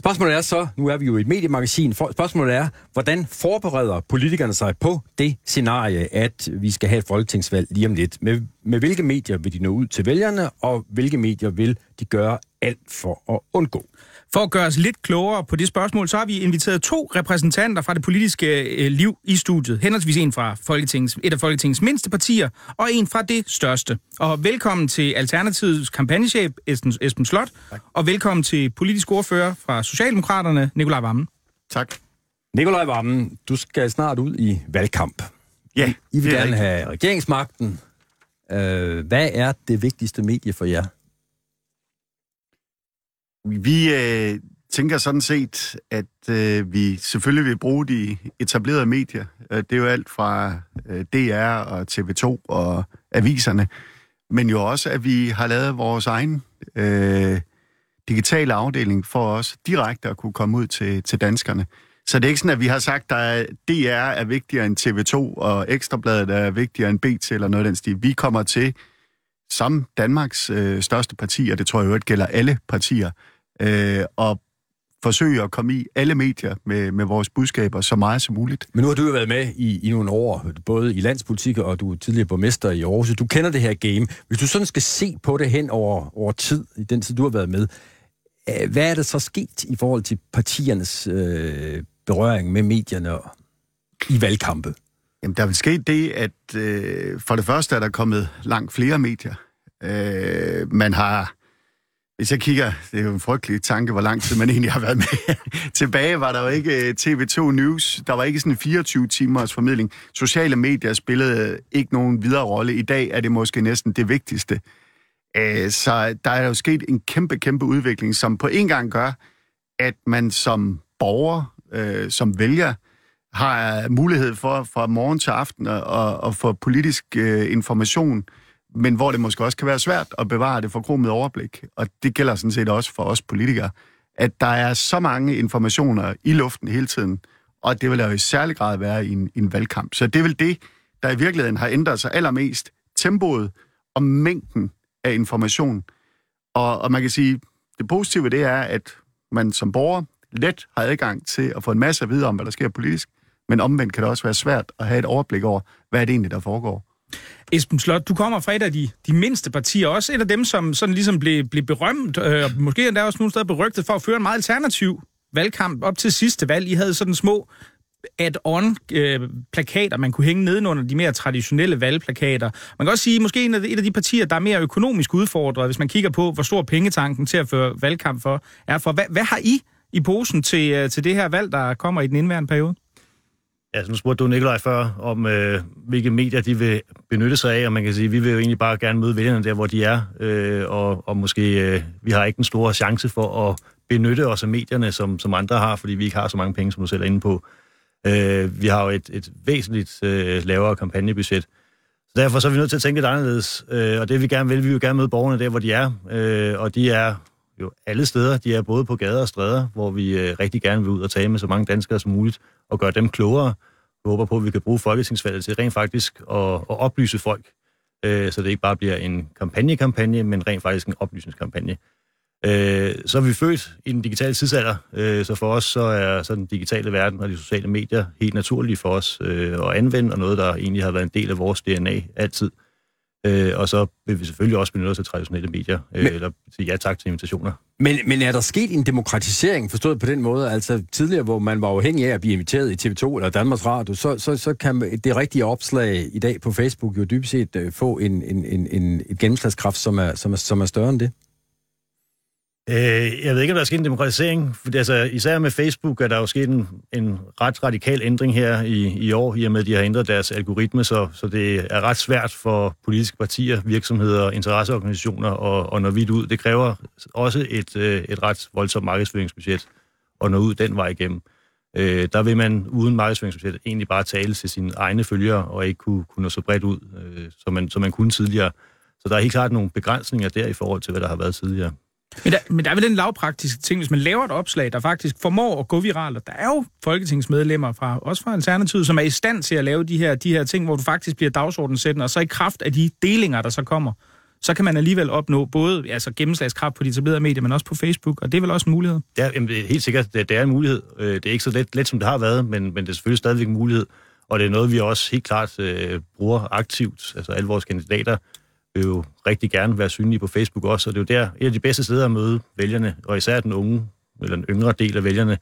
Spørgsmålet er så, nu er vi jo i et mediemagasin, spørgsmålet er, hvordan forbereder politikerne sig på det scenarie, at vi skal have et folketingsvalg lige om lidt? Med, med hvilke medier vil de nå ud til vælgerne, og hvilke medier vil de gøre alt for at undgå? For at gøre os lidt klogere på det spørgsmål, så har vi inviteret to repræsentanter fra det politiske øh, liv i studiet. Henholdsvis en fra Folketingets, et af Folketingets mindste partier, og en fra det største. Og velkommen til Alternativets kampagnechef, Esben, Esben Slot. Tak. Og velkommen til politisk ordfører fra Socialdemokraterne, Nikolaj Vammen. Tak. Nikolaj Vammen, du skal snart ud i valgkamp. Ja, I vil gerne have regeringsmagten. Øh, hvad er det vigtigste medie for jer? Vi øh, tænker sådan set, at øh, vi selvfølgelig vil bruge de etablerede medier. Øh, det er jo alt fra øh, DR og TV2 og aviserne, men jo også, at vi har lavet vores egen øh, digitale afdeling for os direkte at kunne komme ud til, til danskerne. Så det er ikke sådan, at vi har sagt, at DR er vigtigere end TV2, og Ekstrabladet er vigtigere end BT eller noget af den stil. Vi kommer til som Danmarks øh, største parti, og det tror jeg jo, gælder alle partier, øh, og forsøge at komme i alle medier med, med vores budskaber så meget som muligt. Men nu har du jo været med i, i nogle år, både i landspolitik og du er tidligere borgmester i Aarhus. Du kender det her game. Hvis du sådan skal se på det hen over, over tid, i den tid du har været med, øh, hvad er der så sket i forhold til partiernes øh, berøring med medierne i valgkampe? Jamen, der vil ske det, at øh, for det første er der kommet langt flere medier. Øh, man har, hvis jeg kigger, det er jo en frygtelig tanke, hvor lang tid man egentlig har været med. Tilbage var der jo ikke øh, TV2 News, der var ikke sådan en 24 timers formidling. Sociale medier spillede øh, ikke nogen videre rolle. I dag er det måske næsten det vigtigste. Øh, så der er jo sket en kæmpe, kæmpe udvikling, som på en gang gør, at man som borger, som vælger, har mulighed for fra morgen til aften at, at få politisk øh, information, men hvor det måske også kan være svært at bevare det forkromede overblik. Og det gælder sådan set også for os politikere, at der er så mange informationer i luften hele tiden, og det vil jo i særlig grad være i en, en valgkamp. Så det er vel det, der i virkeligheden har ændret sig allermest. Tempoet og mængden af information. Og, og man kan sige, det positive det er, at man som borger let har adgang til at få en masse at vide om, hvad der sker politisk, men omvendt kan det også være svært at have et overblik over, hvad er det egentlig, der foregår. Esben Slot, du kommer fra et af de, de mindste partier, også et af dem, som sådan ligesom blev, blev berømt, øh, og måske endda også nogle steder berygtet for at føre en meget alternativ valgkamp op til sidste valg. I havde sådan små add-on-plakater, øh, man kunne hænge nedenunder de mere traditionelle valgplakater. Man kan også sige, måske en af, de, et af de partier, der er mere økonomisk udfordret, hvis man kigger på, hvor stor pengetanken til at føre valgkamp for er for. Hvad, hvad har I i posen til, øh, til det her valg, der kommer i den indværende periode? Altså, nu spurgte du Nikolaj før, om øh, hvilke medier de vil benytte sig af, og man kan sige, at vi vil jo egentlig bare gerne møde vælgerne der, hvor de er, øh, og, og måske øh, vi har ikke en stor chance for at benytte os af medierne, som, som andre har, fordi vi ikke har så mange penge, som du selv er inde på. Øh, vi har jo et, et væsentligt øh, lavere kampagnebudget, så derfor så er vi nødt til at tænke lidt anderledes, øh, og det vi gerne vil, vi vil gerne møde borgerne der, hvor de er, øh, og de er jo alle steder. De er både på gader og stræder, hvor vi øh, rigtig gerne vil ud og tale med så mange danskere som muligt og gøre dem klogere. Vi håber på, at vi kan bruge folketingsvalget til rent faktisk at, at oplyse folk, øh, så det ikke bare bliver en kampagnekampagne, men rent faktisk en oplysningskampagne. Øh, så er vi født i den digitale tidsalder, øh, så for os så er så den digitale verden og de sociale medier helt naturlige for os øh, at anvende, og noget, der egentlig har været en del af vores DNA altid. Øh, og så vil vi selvfølgelig også benytte os af traditionelle medier, øh, men, eller sige ja tak til invitationer. Men, men er der sket en demokratisering, forstået på den måde? Altså tidligere, hvor man var afhængig af at blive inviteret i TV2 eller Danmarks Radio, så, så, så kan det rigtige opslag i dag på Facebook jo dybest set øh, få en, en, en, en et gennemslagskraft, som er, som, er, som er større end det. Øh, jeg ved ikke, om der er sket en demokratisering. For altså, især med Facebook er der jo sket en, en ret radikal ændring her i, i år, i og med, at de har ændret deres algoritme, så, så det er ret svært for politiske partier, virksomheder, interesseorganisationer at, at nå vidt ud. Det kræver også et, øh, et ret voldsomt markedsføringsbudget at nå ud den vej igennem. Øh, der vil man uden markedsføringsbudget egentlig bare tale til sine egne følgere, og ikke kunne, kunne nå så bredt ud, øh, som, man, som man kunne tidligere. Så der er helt klart nogle begrænsninger der i forhold til, hvad der har været tidligere. Men der, men der er vel den lavpraktiske ting, hvis man laver et opslag, der faktisk formår at gå viralt, og der er jo folketingsmedlemmer fra, også fra Alternativet, som er i stand til at lave de her, de her ting, hvor du faktisk bliver dagsordensættende, og så i kraft af de delinger, der så kommer, så kan man alligevel opnå både altså gennemslagskraft på de etablerede medier, men også på Facebook, og det er vel også en mulighed? Ja, jamen, det er helt sikkert, det, det er en mulighed. Øh, det er ikke så let, let, som det har været, men, men det er selvfølgelig stadigvæk en mulighed, og det er noget, vi også helt klart øh, bruger aktivt, altså alle vores kandidater vil jo rigtig gerne være synlige på Facebook også, og det er jo der et af de bedste steder at møde vælgerne, og især den unge, eller den yngre del af vælgerne,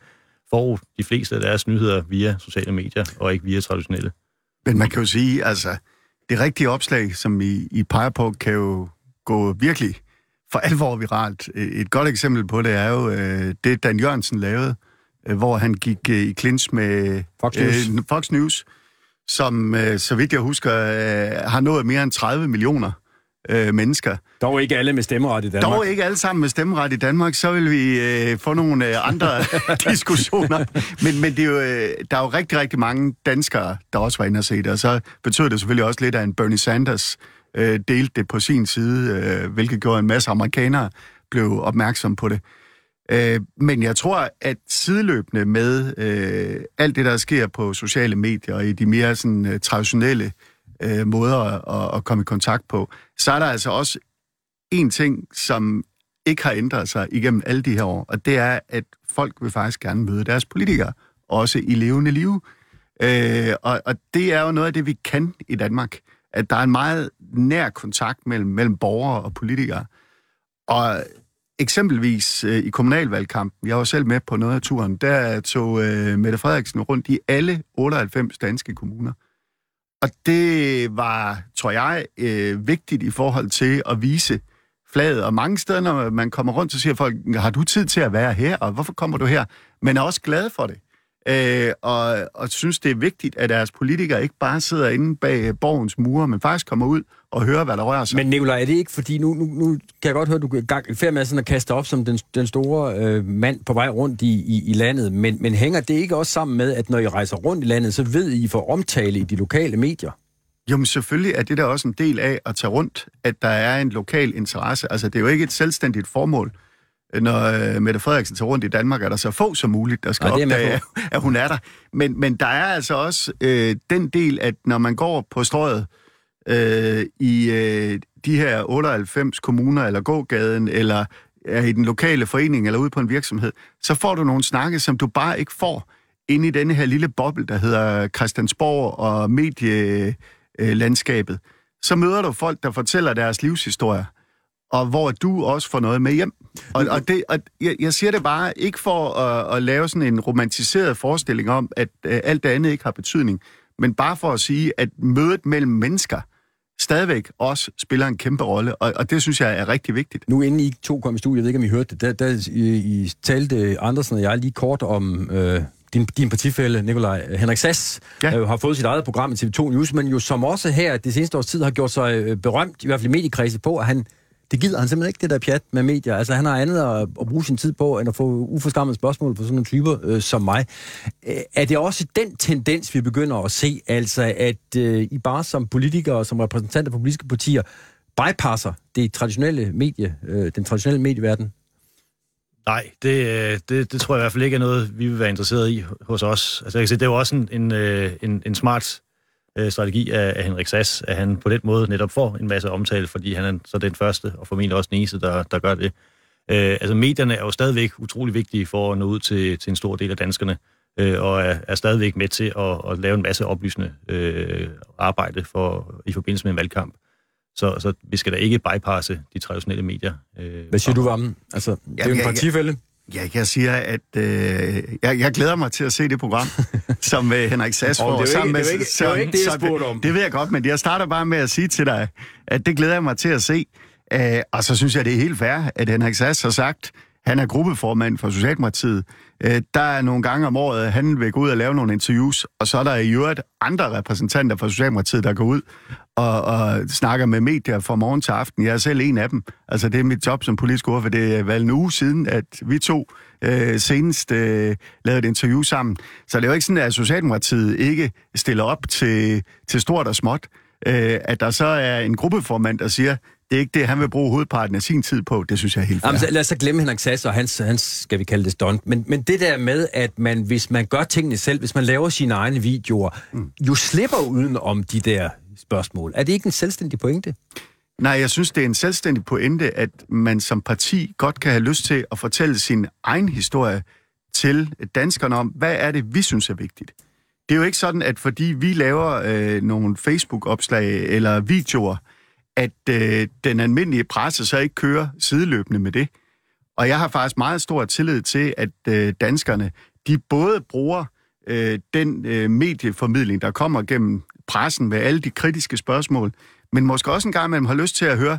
får de fleste af deres nyheder via sociale medier, og ikke via traditionelle. Men man kan jo sige, altså, det rigtige opslag, som I, I peger på, kan jo gå virkelig for alvor viralt. Et godt eksempel på det er jo øh, det, Dan Jørgensen lavede, øh, hvor han gik øh, i klins med Fox News, øh, Fox News som, øh, så vidt jeg husker, øh, har nået mere end 30 millioner øh, mennesker. Dog ikke alle med stemmeret i Danmark. Dog ikke alle sammen med stemmeret i Danmark, så vil vi øh, få nogle øh, andre diskussioner. Men, men det er jo, øh, der er jo rigtig, rigtig mange danskere, der også var inde og se det, og så betyder det selvfølgelig også lidt, at en Bernie Sanders øh, delte det på sin side, øh, hvilket gjorde en masse amerikanere blev opmærksom på det. Øh, men jeg tror, at sideløbende med øh, alt det, der sker på sociale medier og i de mere sådan, traditionelle øh, Øh, måder at, at komme i kontakt på, så er der altså også en ting, som ikke har ændret sig igennem alle de her år, og det er, at folk vil faktisk gerne møde deres politikere, også i levende liv. Øh, og, og det er jo noget af det, vi kan i Danmark, at der er en meget nær kontakt mellem, mellem borgere og politikere. Og eksempelvis øh, i kommunalvalgkampen, jeg var selv med på noget af turen, der tog øh, Mette Frederiksen rundt i alle 98 danske kommuner og det var, tror jeg, øh, vigtigt i forhold til at vise flaget. Og mange steder, når man kommer rundt, så siger folk, har du tid til at være her, og hvorfor kommer du her? Men er også glad for det. Øh, og, og synes, det er vigtigt, at deres politikere ikke bare sidder inde bag borgens mure, men faktisk kommer ud og hører, hvad der rører sig. Men Nicolaj, er det ikke, fordi nu, nu, nu kan jeg godt høre, at du er gang færd med sådan at kaste op som den, den store øh, mand på vej rundt i, i, i landet, men, men hænger det ikke også sammen med, at når I rejser rundt i landet, så ved I for omtale i de lokale medier? Jo, men selvfølgelig er det der også en del af at tage rundt, at der er en lokal interesse. Altså, det er jo ikke et selvstændigt formål, når øh, Mette Frederiksen tager rundt i Danmark, er der så få som muligt, der skal Nej, opdage, at hun er der. Men, men der er altså også øh, den del, at når man går på strøget øh, i øh, de her 98 kommuner, eller gågaden, eller er i den lokale forening, eller ude på en virksomhed, så får du nogle snakke, som du bare ikke får inde i denne her lille boble, der hedder Christiansborg og medielandskabet. Så møder du folk, der fortæller deres livshistorier og hvor du også får noget med hjem. Og, og, det, og jeg, jeg siger det bare ikke for at, at lave sådan en romantiseret forestilling om, at uh, alt det andet ikke har betydning, men bare for at sige, at mødet mellem mennesker stadigvæk også spiller en kæmpe rolle, og, og det synes jeg er rigtig vigtigt. Nu inden I to kom i studiet, jeg ved ikke, om I hørte det, der, der I, I talte Andersen og jeg lige kort om... Øh din, din partifælle, Nikolaj Henrik Sass, ja. øh, har fået sit eget program i TV2 News, men jo som også her det seneste års tid har gjort sig øh, berømt, i hvert fald i mediekredse på, at han det gider han simpelthen ikke, det der pjat med medier. Altså, han har andet at, at bruge sin tid på, end at få uforskammede spørgsmål på sådan nogle typer øh, som mig. Øh, er det også den tendens, vi begynder at se, altså at øh, I bare som politikere og som repræsentanter for politiske partier bypasser det traditionelle medie, øh, den traditionelle medieverden? Nej, det, øh, det, det tror jeg i hvert fald ikke er noget, vi vil være interesseret i hos os. Altså, jeg kan sige, det er jo også en, en, øh, en, en smart øh, strategi af, af Henrik Sass, at han på den måde netop får en masse omtale, fordi han er så den første, og formentlig også den eneste, der, der gør det. Øh, altså medierne er jo stadigvæk utrolig vigtige for at nå ud til, til en stor del af danskerne, øh, og er, er stadigvæk med til at, at lave en masse oplysende øh, arbejde for, i forbindelse med en valgkamp. Så, så vi skal da ikke bypasse de traditionelle medier. Øh, Hvad siger du, Vammen? Altså, det er jo en partifælde. Ja, jeg siger, at øh, jeg, jeg glæder mig til at se det program, som øh, Henrik Sass får. Det, er ikke, det, er ikke, det er ikke det, jeg spurgte om. Det ved jeg godt, men jeg starter bare med at sige til dig, at det glæder jeg mig til at se. Uh, og så synes jeg, det er helt fair, at Henrik Sass har sagt, han er gruppeformand for Socialdemokratiet. Uh, der er nogle gange om året, han vil gå ud og lave nogle interviews, og så er der i øvrigt andre repræsentanter for Socialdemokratiet, der går ud og, og snakker med medier fra morgen til aften. Jeg er selv en af dem. Altså, det er mit job som politisk ordfører. Det er vel en uge siden, at vi to øh, senest øh, lavede et interview sammen. Så det er jo ikke sådan, at Socialdemokratiet ikke stiller op til, til stort og småt. Øh, at der så er en gruppeformand, der siger, det er ikke det, han vil bruge hovedparten af sin tid på. Det synes jeg er helt fair. Jamen, så lad os så glemme Henrik Sass og hans, hans, skal vi kalde det stunt. Men, men det der med, at man, hvis man gør tingene selv, hvis man laver sine egne videoer, mm. jo slipper uden om de der spørgsmål. Er det ikke en selvstændig pointe? Nej, jeg synes, det er en selvstændig pointe, at man som parti godt kan have lyst til at fortælle sin egen historie til danskerne om, hvad er det, vi synes er vigtigt. Det er jo ikke sådan, at fordi vi laver øh, nogle Facebook-opslag eller videoer, at øh, den almindelige presse så ikke kører sideløbende med det. Og jeg har faktisk meget stor tillid til, at øh, danskerne, de både bruger øh, den øh, medieformidling, der kommer gennem pressen med alle de kritiske spørgsmål, men måske også en gang imellem har lyst til at høre,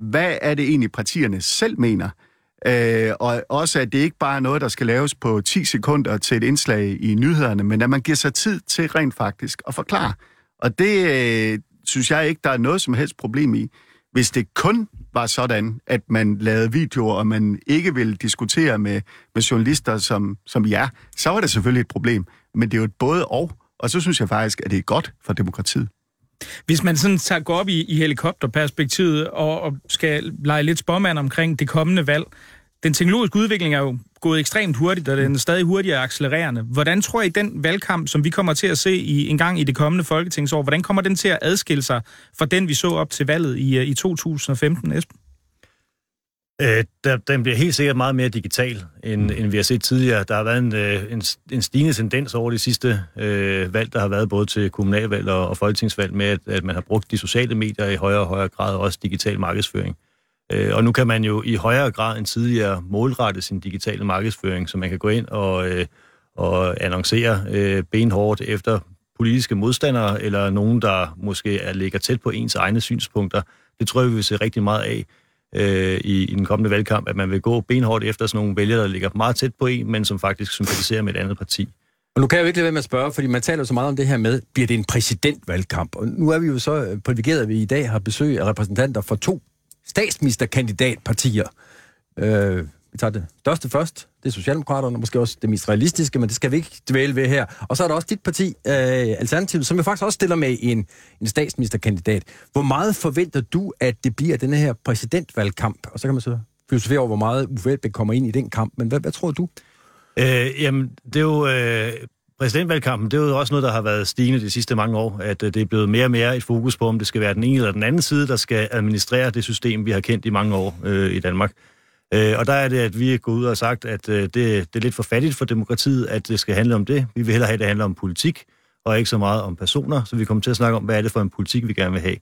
hvad er det egentlig partierne selv mener? Øh, og også, at det ikke bare er noget, der skal laves på 10 sekunder til et indslag i nyhederne, men at man giver sig tid til rent faktisk at forklare. Og det øh, synes jeg ikke, der er noget som helst problem i. Hvis det kun var sådan, at man lavede videoer, og man ikke ville diskutere med, med journalister som, som jer, så var det selvfølgelig et problem. Men det er jo et både og, og så synes jeg faktisk, at det er godt for demokratiet. Hvis man sådan tager, går op i, i helikopterperspektivet og, og skal lege lidt spormand omkring det kommende valg, den teknologiske udvikling er jo gået ekstremt hurtigt, og den er stadig hurtigere accelererende. Hvordan tror I, den valgkamp, som vi kommer til at se i, en gang i det kommende folketingsår, hvordan kommer den til at adskille sig fra den, vi så op til valget i, øh, i 2015, Esben? Øh, der, den bliver helt sikkert meget mere digital, end, end vi har set tidligere. Der har været en, øh, en, en stigende tendens over de sidste øh, valg, der har været både til kommunalvalg og, og folketingsvalg, med at, at man har brugt de sociale medier i højere og højere grad, og også digital markedsføring. Øh, Øh, og nu kan man jo i højere grad end tidligere målrette sin digitale markedsføring, så man kan gå ind og, øh, og annoncere øh, benhårdt efter politiske modstandere, eller nogen, der måske er, ligger tæt på ens egne synspunkter. Det tror jeg, vi vil se rigtig meget af øh, i, i den kommende valgkamp, at man vil gå benhårdt efter sådan nogle vælgere, der ligger meget tæt på en, men som faktisk sympatiserer med et andet parti. Og nu kan jeg jo ikke lade være med at spørge, fordi man taler så meget om det her med, bliver det en præsidentvalgkamp? Og nu er vi jo så privilegeret, at vi i dag har besøg af repræsentanter for to statsministerkandidatpartier. Øh, vi tager det største først. Det er Socialdemokraterne, måske også det mest realistiske, men det skal vi ikke dvæle ved her. Og så er der også dit parti, øh, Alternativet, som jo faktisk også stiller med en, en statsministerkandidat. Hvor meget forventer du, at det bliver den her præsidentvalgkamp? Og så kan man så filosofere over, hvor meget Uffe Elbæk kommer ind i den kamp. Men hvad, hvad tror du? Øh, jamen, det er jo... Øh, præsidentvalgkampen, det er jo også noget, der har været stigende de sidste mange år, at øh, det er blevet mere og mere et fokus på, om det skal være den ene eller den anden side, der skal administrere det system, vi har kendt i mange år øh, i Danmark. Øh, og der er det, at vi er gået ud og sagt, at øh, det, det er lidt for fattigt for demokratiet, at det skal handle om det. Vi vil hellere have, at det handler om politik, og ikke så meget om personer, så vi kommer til at snakke om, hvad er det for en politik, vi gerne vil have.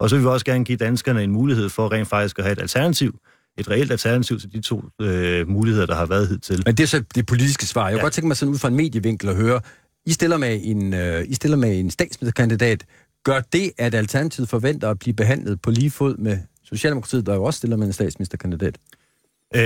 Og så vil vi også gerne give danskerne en mulighed for rent faktisk at have et alternativ, et reelt alternativ til de to øh, muligheder, der har været hidtil. Men det er så det politiske svar. Jeg ja. kunne godt tænke mig sådan ud fra en medievinkel at høre, I stiller med en, øh, I stiller med en statsministerkandidat. Gør det, at Alternativet forventer at blive behandlet på lige fod med Socialdemokratiet, der jo også stiller med en statsministerkandidat? Øh,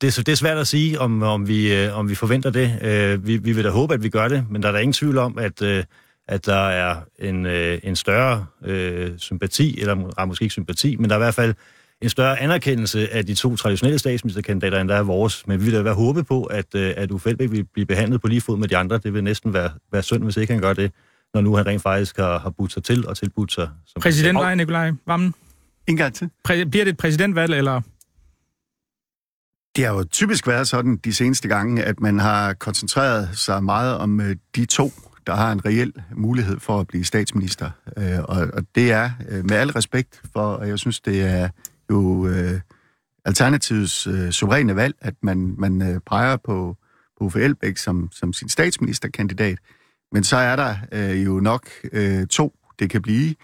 det, er, det er svært at sige, om, om, vi, øh, om vi forventer det. Øh, vi, vi vil da håbe, at vi gør det, men der er der ingen tvivl om, at, øh, at der er en, øh, en større øh, sympati, eller ah, måske ikke sympati, men der er i hvert fald en større anerkendelse af de to traditionelle statsministerkandidater, end der er vores. Men vi vil da være håbe på, at, øh, at Uffe Elbæk vil blive behandlet på lige fod med de andre. Det vil næsten være, være synd, hvis ikke han gør det, når nu han rent faktisk har, har budt sig til og tilbudt sig. Som Præsidentvalg, Nikolaj Vammen? En gang til. Præ- bliver det et præsidentvalg, eller det har jo typisk været sådan de seneste gange, at man har koncentreret sig meget om øh, de to, der har en reel mulighed for at blive statsminister. Øh, og det er med al respekt for, og jeg synes, det er jo Alternativets suveræne valg, at man, man peger på, på Uffe Elbæk som, som sin statsministerkandidat. Men så er der jo nok to, det kan blive.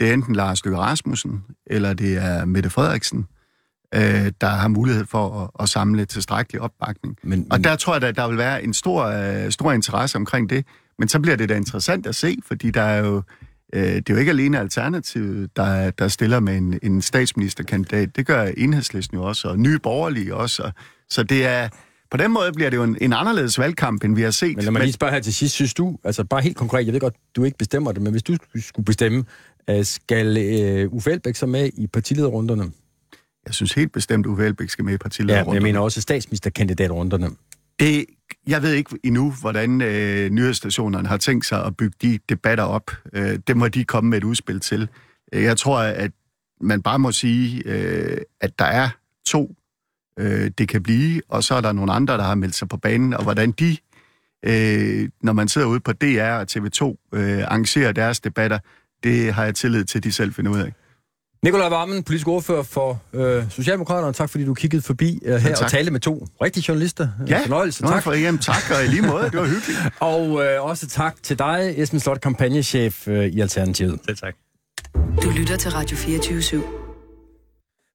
Det er enten Lars Løkke Rasmussen, eller det er Mette Frederiksen øh, der har mulighed for at, at samle tilstrækkelig opbakning. Men, og der tror jeg, at der vil være en stor, øh, stor interesse omkring det. Men så bliver det da interessant at se, fordi der er jo, øh, det er jo ikke alene Alternativet, der, der stiller med en, en statsministerkandidat. Det gør enhedslisten jo også, og nye borgerlige også. Og, så det er... På den måde bliver det jo en, en anderledes valgkamp, end vi har set. Men lad mig lige spørge her til sidst. Synes du, altså bare helt konkret, jeg ved godt, du ikke bestemmer det, men hvis du skulle bestemme, øh, skal uh, Uffe Elbæk så med i partilederrunderne? Jeg synes helt bestemt, Uffe Elbæk skal med i partilederrunderne. Ja, jeg mener også statsministerkandidatrunderne. Det, jeg ved ikke endnu, hvordan øh, nyhedsstationerne har tænkt sig at bygge de debatter op. Øh, det må de komme med et udspil til. Øh, jeg tror, at man bare må sige, øh, at der er to, øh, det kan blive, og så er der nogle andre, der har meldt sig på banen, og hvordan de, øh, når man sidder ude på DR og TV2, øh, arrangerer deres debatter, det har jeg tillid til, at de selv finder ud af. Nikolaj Varmen, politisk ordfører for øh, Socialdemokraterne. Tak fordi du kiggede forbi øh, her ja, og talte med to rigtige journalister. Ja, fornøjelse. Tak. For, jamen, tak, og i lige måde. Det var hyggeligt. og øh, også tak til dig, Esben Slot, kampagnechef øh, i Alternativet. Selv tak. Du lytter til Radio 24 /7.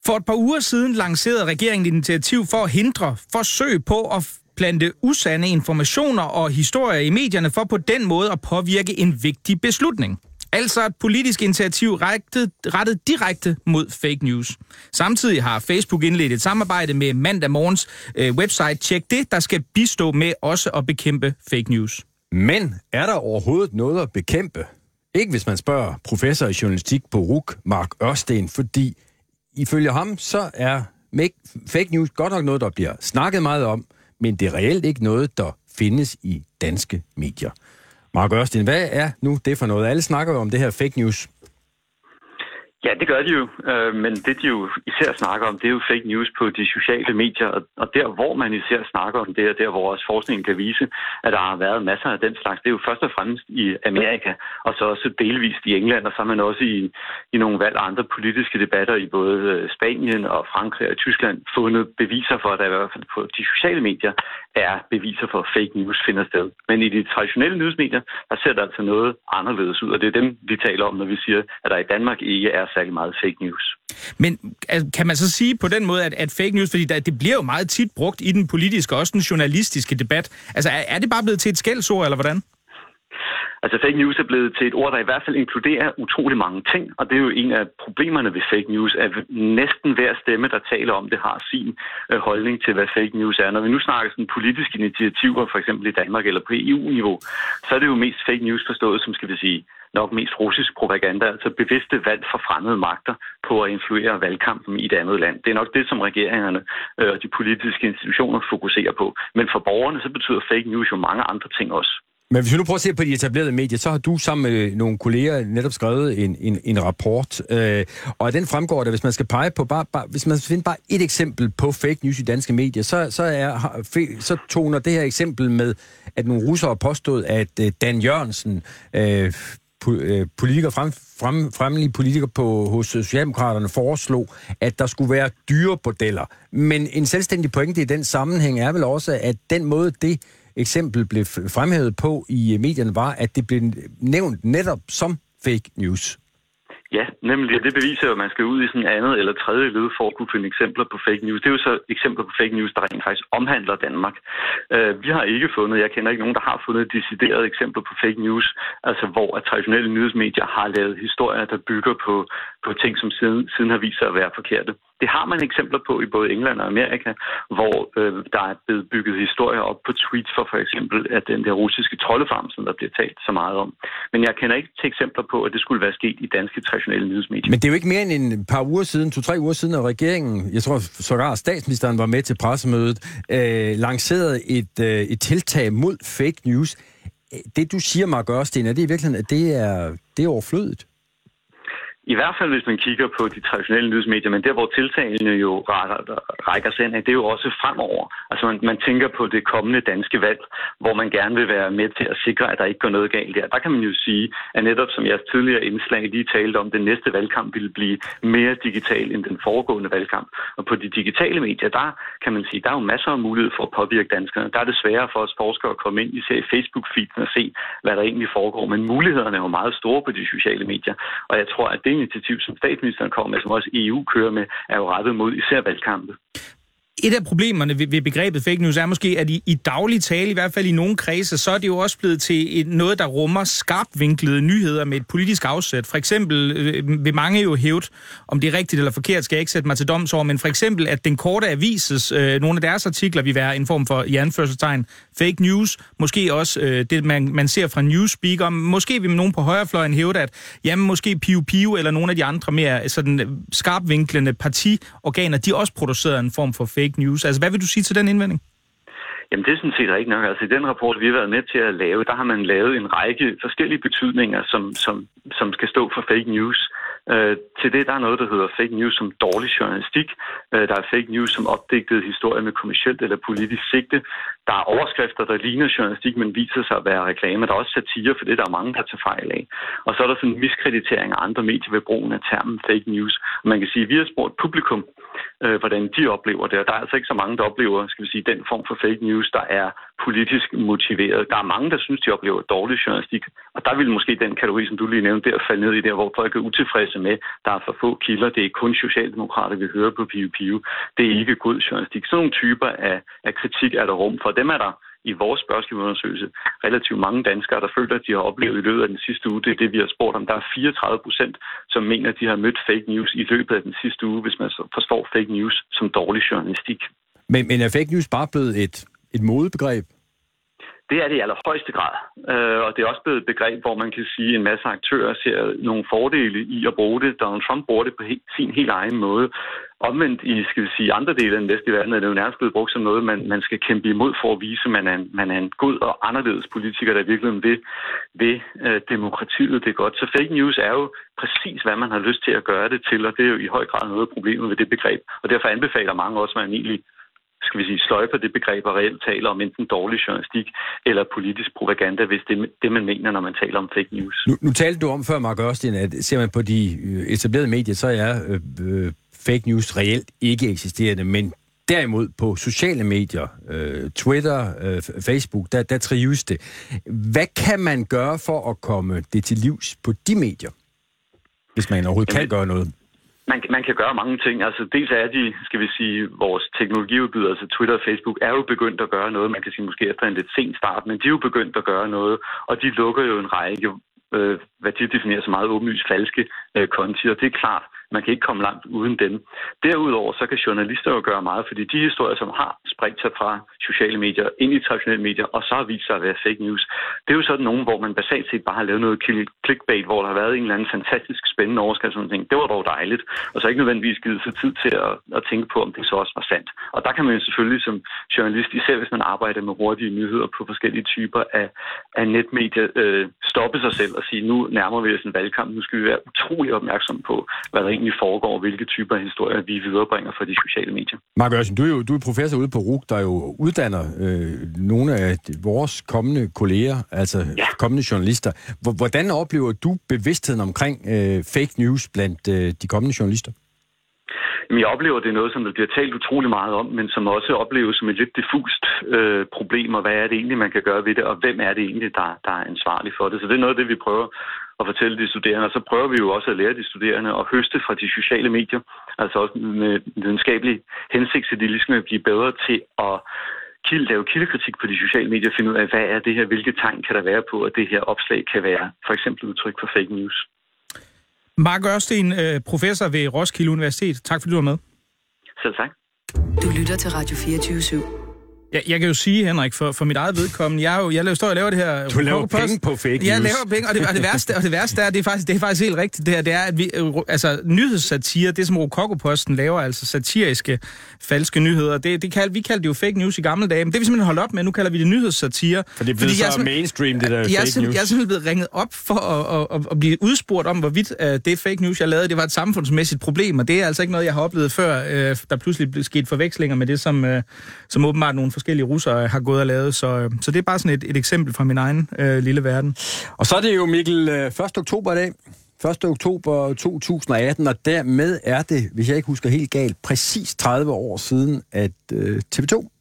For et par uger siden lancerede regeringen et initiativ for at hindre forsøg på at plante usande informationer og historier i medierne for på den måde at påvirke en vigtig beslutning. Altså et politisk initiativ rettet, rettet direkte mod fake news. Samtidig har Facebook indledt et samarbejde med mandag morgens øh, website Check Det, der skal bistå med også at bekæmpe fake news. Men er der overhovedet noget at bekæmpe? Ikke hvis man spørger professor i journalistik på RUK, Mark Ørsten, fordi ifølge ham, så er fake news godt nok noget, der bliver snakket meget om, men det er reelt ikke noget, der findes i danske medier. Mark Ørsten, hvad er nu det for noget? Alle snakker jo om det her fake news. Ja, det gør de jo, øh, men det de jo især snakker om, det er jo fake news på de sociale medier, og der hvor man især snakker om det, og der hvor vores forskning kan vise, at der har været masser af den slags, det er jo først og fremmest i Amerika, og så også delvist i England, og så er man også i, i nogle valg andre politiske debatter i både øh, Spanien og Frankrig og Tyskland fundet beviser for, at der i hvert fald på de sociale medier er beviser for, at fake news finder sted. Men i de traditionelle nyhedsmedier, der ser det altså noget anderledes ud, og det er dem, vi taler om, når vi siger, at der i Danmark ikke er særlig meget fake news. Men altså, kan man så sige på den måde, at, at fake news, fordi der, det bliver jo meget tit brugt i den politiske og også den journalistiske debat, altså er, er det bare blevet til et skældsord, eller hvordan? Altså fake news er blevet til et ord, der i hvert fald inkluderer utrolig mange ting, og det er jo en af problemerne ved fake news, at næsten hver stemme, der taler om det, har sin øh, holdning til, hvad fake news er. Når vi nu snakker sådan politiske initiativer, for eksempel i Danmark eller på EU-niveau, så er det jo mest fake news forstået som, skal vi sige, nok mest russisk propaganda, altså bevidste valg for fremmede magter på at influere valgkampen i et andet land. Det er nok det, som regeringerne øh, og de politiske institutioner fokuserer på. Men for borgerne, så betyder fake news jo mange andre ting også. Men hvis vi nu prøver at se på de etablerede medier, så har du sammen med nogle kolleger netop skrevet en, en, en rapport, øh, og af den fremgår det, hvis man skal pege på, bare, bare, hvis man skal finde bare et eksempel på fake news i danske medier, så, så, er, så toner det her eksempel med, at nogle russere påstod, at øh, Dan Jørgensen, øh Øh, politiker, frem, frem, fremlige politikere på, hos Socialdemokraterne foreslog, at der skulle være dyre bordeller. Men en selvstændig pointe i den sammenhæng er vel også, at den måde, det eksempel blev fremhævet på i medierne, var, at det blev nævnt netop som fake news. Ja, nemlig. Det beviser jo, at man skal ud i sådan andet eller tredje led for at kunne finde eksempler på fake news. Det er jo så eksempler på fake news, der rent faktisk omhandler Danmark. Uh, vi har ikke fundet, jeg kender ikke nogen, der har fundet deciderede eksempler på fake news, altså hvor at traditionelle nyhedsmedier har lavet historier, der bygger på, på ting, som siden, siden har vist sig at være forkerte. Det har man eksempler på i både England og Amerika, hvor øh, der er blevet bygget historier op på tweets for for eksempel, at den der russiske troldefarm, som der bliver talt så meget om. Men jeg kender ikke til eksempler på, at det skulle være sket i danske traditionelle nyhedsmedier. Men det er jo ikke mere end en par uger siden, to-tre uger siden, at regeringen, jeg tror sågar statsministeren var med til pressemødet, øh, lancerede et, øh, et tiltag mod fake news. Det du siger, Mark Ørsten, er det i virkeligheden, at det er, det er overflødigt? I hvert fald, hvis man kigger på de traditionelle nyhedsmedier, men der, hvor tiltagene jo rækker sig ind, det er jo også fremover. Altså, man, man tænker på det kommende danske valg, hvor man gerne vil være med til at sikre, at der ikke går noget galt der. Der kan man jo sige, at netop som jeres tidligere indslag lige talte om, den næste valgkamp ville blive mere digital end den foregående valgkamp. Og på de digitale medier, der kan man sige, der er jo masser af mulighed for at påvirke danskerne. Der er det sværere for os forskere at komme ind, især i Facebook-feeden og se, hvad der egentlig foregår. Men mulighederne er jo meget store på de sociale medier. Og jeg tror, at det initiativ, som statsministeren kom med, som også EU kører med, er jo rettet mod især valgkampe. Et af problemerne ved, ved begrebet fake news er måske, at i, i daglig tale, i hvert fald i nogle kredse, så er det jo også blevet til et, noget, der rummer skarpvinklede nyheder med et politisk afsæt. For eksempel øh, vil mange jo hævde, om det er rigtigt eller forkert, skal jeg ikke sætte mig til doms over, men for eksempel, at den korte avises, øh, nogle af deres artikler vil være en form for, i anførselstegn, fake news. Måske også øh, det, man, man ser fra Newspeak, og måske vil nogen på højrefløjen hævde, at jamen, måske Piu Piu eller nogle af de andre mere sådan, skarpvinklende partiorganer, de også producerer en form for fake fake news. Altså, hvad vil du sige til den indvending? Jamen, det er sådan set rigtig nok. Altså, i den rapport, vi har været med til at lave, der har man lavet en række forskellige betydninger, som, som, som skal stå for fake news. Øh, til det der er noget, der hedder fake news som dårlig journalistik. Øh, der er fake news som opdigtet historie med kommersielt eller politisk sigte. Der er overskrifter, der ligner journalistik, men viser sig at være reklame. Der er også satire, for det der er mange, der tager fejl af. Og så er der sådan en miskreditering af andre medier ved brugen af termen fake news. Og man kan sige, at vi har spurgt publikum, øh, hvordan de oplever det. Og der er altså ikke så mange, der oplever skal vi sige, den form for fake news, der er politisk motiveret. Der er mange, der synes, de oplever dårlig journalistik. Og der vil måske den kategori, som du lige nævnte, der falde ned i der, hvor folk er utilfredse med, der er for få kilder. Det er kun socialdemokrater, vi hører på Pio Pio. Det er ikke god journalistik. Sådan nogle typer af, af kritik er der rum for. Dem er der i vores spørgsmålundersøgelse relativt mange danskere, der føler, at de har oplevet i løbet af den sidste uge. Det er det, vi har spurgt om. Der er 34 procent, som mener, at de har mødt fake news i løbet af den sidste uge, hvis man forstår fake news som dårlig journalistik. Men, men er fake news bare blevet et, et modebegreb? Det er det i allerhøjeste grad. Øh, og det er også blevet et begreb, hvor man kan sige, at en masse aktører ser nogle fordele i at bruge det. Donald Trump bruger det på sin helt egen måde. Omvendt i skal vi sige, andre dele af den vestlige verden er det jo nærmest blevet brugt som noget, man, man skal kæmpe imod for at vise, at man er, en, man er en god og anderledes politiker, der virkelig vil, vil øh, demokratiet det godt. Så fake news er jo præcis, hvad man har lyst til at gøre det til, og det er jo i høj grad noget af problemet ved det begreb. Og derfor anbefaler mange også, at man egentlig skal vi sige, sløjfer det begreb og reelt taler om enten dårlig journalistik eller politisk propaganda, hvis det er det, man mener, når man taler om fake news. Nu, nu talte du om før, Mark Ørsten, at ser man på de øh, etablerede medier, så er øh, øh, fake news reelt ikke eksisterende, men Derimod på sociale medier, øh, Twitter, øh, Facebook, der, der trives det. Hvad kan man gøre for at komme det til livs på de medier, hvis man overhovedet Jamen, kan gøre noget? Man, man kan gøre mange ting. Altså dels er de, skal vi sige, vores teknologiudbydere, altså Twitter og Facebook, er jo begyndt at gøre noget, man kan sige måske efter en lidt sen start, men de er jo begyndt at gøre noget, og de lukker jo en række, øh, hvad de definerer som meget åbenlyst falske øh, konti, og det er klart, man kan ikke komme langt uden dem. Derudover så kan journalister jo gøre meget, fordi de historier, som har spredt sig fra sociale medier ind i traditionelle medier, og så har vist sig at være fake news, det er jo sådan nogen, hvor man basalt set bare har lavet noget clickbait, hvor der har været en eller anden fantastisk spændende overskrift, sådan ting. Det var dog dejligt, og så ikke nødvendigvis givet sig tid til at, at tænke på, om det så også var sandt. Og der kan man jo selvfølgelig som journalist, især hvis man arbejder med hurtige nyheder på forskellige typer af, af netmedier, øh, stoppe sig selv og sige, nu nærmer vi os en valgkamp, nu skal vi være utrolig opmærksom på, hvad der egentlig foregår, hvilke typer historier vi viderebringer fra de sociale medier. Mark Ørsen, du er jo du er professor ude på RUG, der jo uddanner øh, nogle af vores kommende kolleger, altså ja. kommende journalister. Hvordan oplever du bevidstheden omkring øh, fake news blandt øh, de kommende journalister? Jamen, jeg oplever, at det er noget, som der bliver talt utrolig meget om, men som også opleves som et lidt diffust øh, problem, og hvad er det egentlig, man kan gøre ved det, og hvem er det egentlig, der, der er ansvarlig for det. Så det er noget af det, vi prøver at fortælle de studerende, og så prøver vi jo også at lære de studerende at høste fra de sociale medier, altså også med videnskabelig hensigt, så de ligesom at blive bedre til at kilde, lave kildekritik på de sociale medier og finde ud af, hvad er det her, hvilke tegn kan der være på, at det her opslag kan være for eksempel udtryk for fake news. Mark Ørsten, øh, professor ved Roskilde Universitet. Tak fordi du var med. Selv tak. Du lytter til Radio 24 /7. Jeg, jeg kan jo sige, Henrik, for, for mit eget vedkommende, jeg, jo, jeg laver, står og laver det her... Du laver penge på fake news. Jeg laver penge, og det, og det værste, og det værste er, det er faktisk, det er faktisk helt rigtigt, det her, det er, at vi, altså, nyhedssatire, det som Rokokoposten laver, altså satiriske, falske nyheder, det, det kald, vi kaldte det jo fake news i gamle dage, men det er vi simpelthen holdt op med, nu kalder vi det nyhedssatire. For det er blevet så mainstream, det der jeg, fake jeg news. Jeg er simpelthen blevet ringet op for at, at, at, at blive udspurgt om, hvorvidt uh, det fake news, jeg lavede, det var et samfundsmæssigt problem, og det er altså ikke noget, jeg har oplevet før, uh, der pludselig blev sket forvekslinger med det, som, uh, som åbenbart nogle forskellige russere har gået og lavet. Så, øh, så det er bare sådan et, et eksempel fra min egen øh, lille verden. Og så er det jo, Mikkel, øh, 1. oktober i dag. 1. oktober 2018, og dermed er det, hvis jeg ikke husker helt galt, præcis 30 år siden, at øh, TV2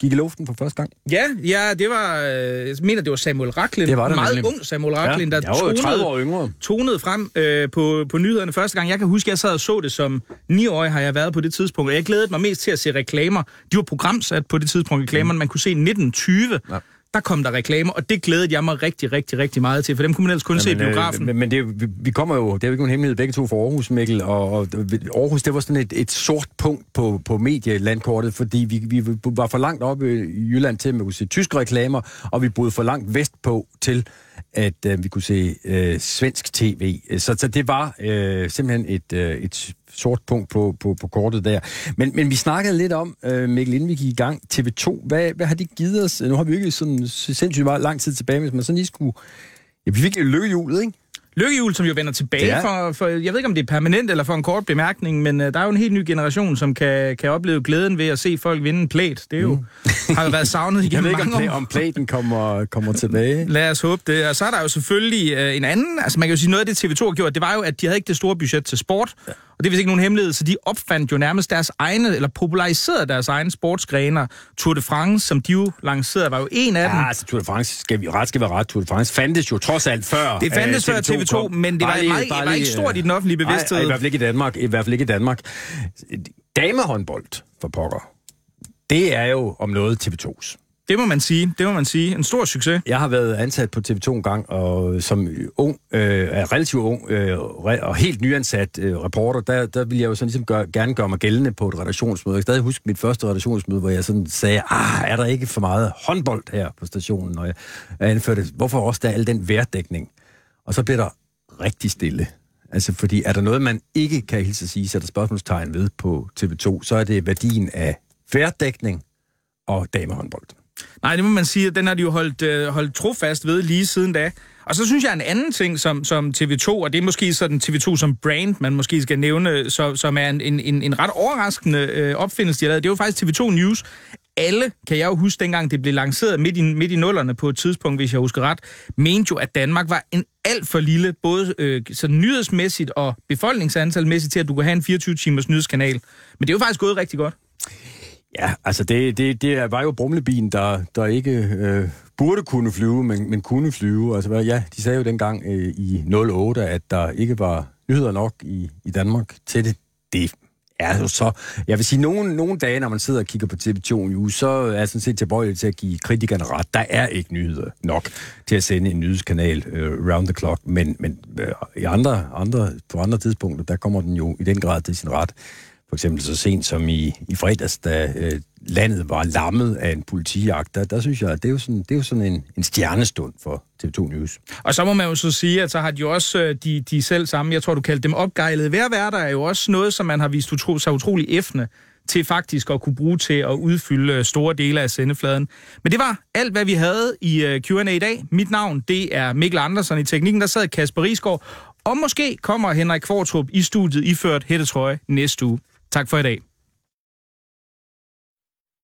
gik i luften for første gang. Ja, ja det var, øh, jeg mener, det var Samuel Racklin, det var det meget nemlig. ung Samuel Racklin, ja, der jo 30 tonede, år yngre. tonede frem øh, på, på nyhederne første gang. Jeg kan huske, jeg sad og så det som 9-årig, har jeg været på det tidspunkt, og jeg glædede mig mest til at se reklamer. De var programsat på det tidspunkt, reklamerne. Man kunne se 1920. Ja der kom der reklamer, og det glædede jeg mig rigtig, rigtig, rigtig meget til, for dem kunne man ellers kun ja, se i biografen. Øh, men, det, vi, vi kommer jo, det er jo ikke nogen hemmelighed, begge to fra Aarhus, Mikkel, og, og Aarhus, det var sådan et, et sort punkt på, på medielandkortet, fordi vi, vi var for langt oppe i Jylland til, at man kunne se tyske reklamer, og vi boede for langt vestpå til, at øh, vi kunne se øh, svensk tv. Så, så det var øh, simpelthen et, øh, et sort punkt på, på, på kortet der. Men, men vi snakkede lidt om, øh, Mikkel, inden vi gik i gang, TV2, hvad, hvad har de givet os? Nu har vi jo ikke sådan sindssygt meget lang tid tilbage, hvis man sådan lige skulle... Ja, vi fik lykkehjulet, ikke? Lykkehjul, som jo vender tilbage for, for, jeg ved ikke om det er permanent eller for en kort bemærkning, men uh, der er jo en helt ny generation, som kan, kan opleve glæden ved at se folk vinde en plate. Det er jo, mm. har jo været savnet igennem Jeg ved ikke, om, om platen kommer, kommer tilbage. Lad os håbe det. Og så er der jo selvfølgelig uh, en anden, altså man kan jo sige, noget af det TV2 har gjort, det var jo, at de havde ikke det store budget til sport, ja. Og det er vist ikke nogen hemmelighed, så de opfandt jo nærmest deres egne, eller populariserede deres egne sportsgrener. Tour de France, som de jo lancerede, var jo en af dem. Ja, altså Tour de France, skal vi, ret skal være ret, Tour de France fandtes jo trods alt før Det fandtes øh, før TV2, TV2 men det var, lige, meget, var ikke stort i den offentlige bevidsthed. Nej, i hvert fald ikke i Danmark. I hvert fald ikke i Danmark. Damehåndbold, for pokker. Det er jo om noget TV2's. Det må man sige. Det må man sige. En stor succes. Jeg har været ansat på TV2 en gang, og som ung, øh, relativt ung øh, og helt nyansat øh, reporter, der, der ville jeg jo sådan ligesom gør, gerne gøre mig gældende på et redaktionsmøde. Jeg kan stadig huske mit første redaktionsmøde, hvor jeg sådan sagde, ah, er der ikke for meget håndbold her på stationen? Og jeg, jeg anførte, hvorfor også der er al den værdækning? Og så bliver der rigtig stille. Altså, fordi er der noget, man ikke kan hilse at sige, sætter spørgsmålstegn ved på TV2, så er det værdien af værdækning og damehåndbold. Nej, det må man sige, at den har de jo holdt, øh, holdt trofast ved lige siden da. Og så synes jeg en anden ting, som, som TV2, og det er måske sådan TV2 som brand, man måske skal nævne, så, som er en, en, en ret overraskende øh, opfindelse, de har lavet. Det er jo faktisk TV2 News. Alle, kan jeg jo huske dengang, det blev lanceret midt i, midt i nullerne på et tidspunkt, hvis jeg husker ret, mente jo, at Danmark var en alt for lille, både øh, så nyhedsmæssigt og befolkningsantalmæssigt, til at du kan have en 24-timers nyhedskanal. Men det er jo faktisk gået rigtig godt. Ja, altså det, det, det var jo brumlebien, der, der ikke øh, burde kunne flyve, men, men kunne flyve. Altså ja, de sagde jo dengang øh, i 08, at der ikke var nyheder nok i, i Danmark til det. det er jo så... Jeg vil sige, nogle, nogle dage, når man sidder og kigger på TV2 News, så er jeg sådan set tilbøjelig til at give kritikerne ret. Der er ikke nyheder nok til at sende en nyhedskanal øh, round the clock, men, men øh, i andre, andre, på andre tidspunkter, der kommer den jo i den grad til sin ret. For eksempel så sent som i, i fredags, da øh, landet var lammet af en politijagt, der, der synes jeg, at det er jo sådan, det er jo sådan en, en stjernestund for TV2 News. Og så må man jo så sige, at så har de også øh, de, de selv samme, jeg tror du kaldte dem opgejlede værværter, er jo også noget, som man har vist utro, sig utrolig effende til faktisk at kunne bruge til at udfylde øh, store dele af sendefladen. Men det var alt, hvad vi havde i øh, Q&A i dag. Mit navn, det er Mikkel Andersen i teknikken. Der sad Kasper Risgaard. Og måske kommer Henrik Kvartrup i studiet iført hættetrøje næste uge. Tak for i dag.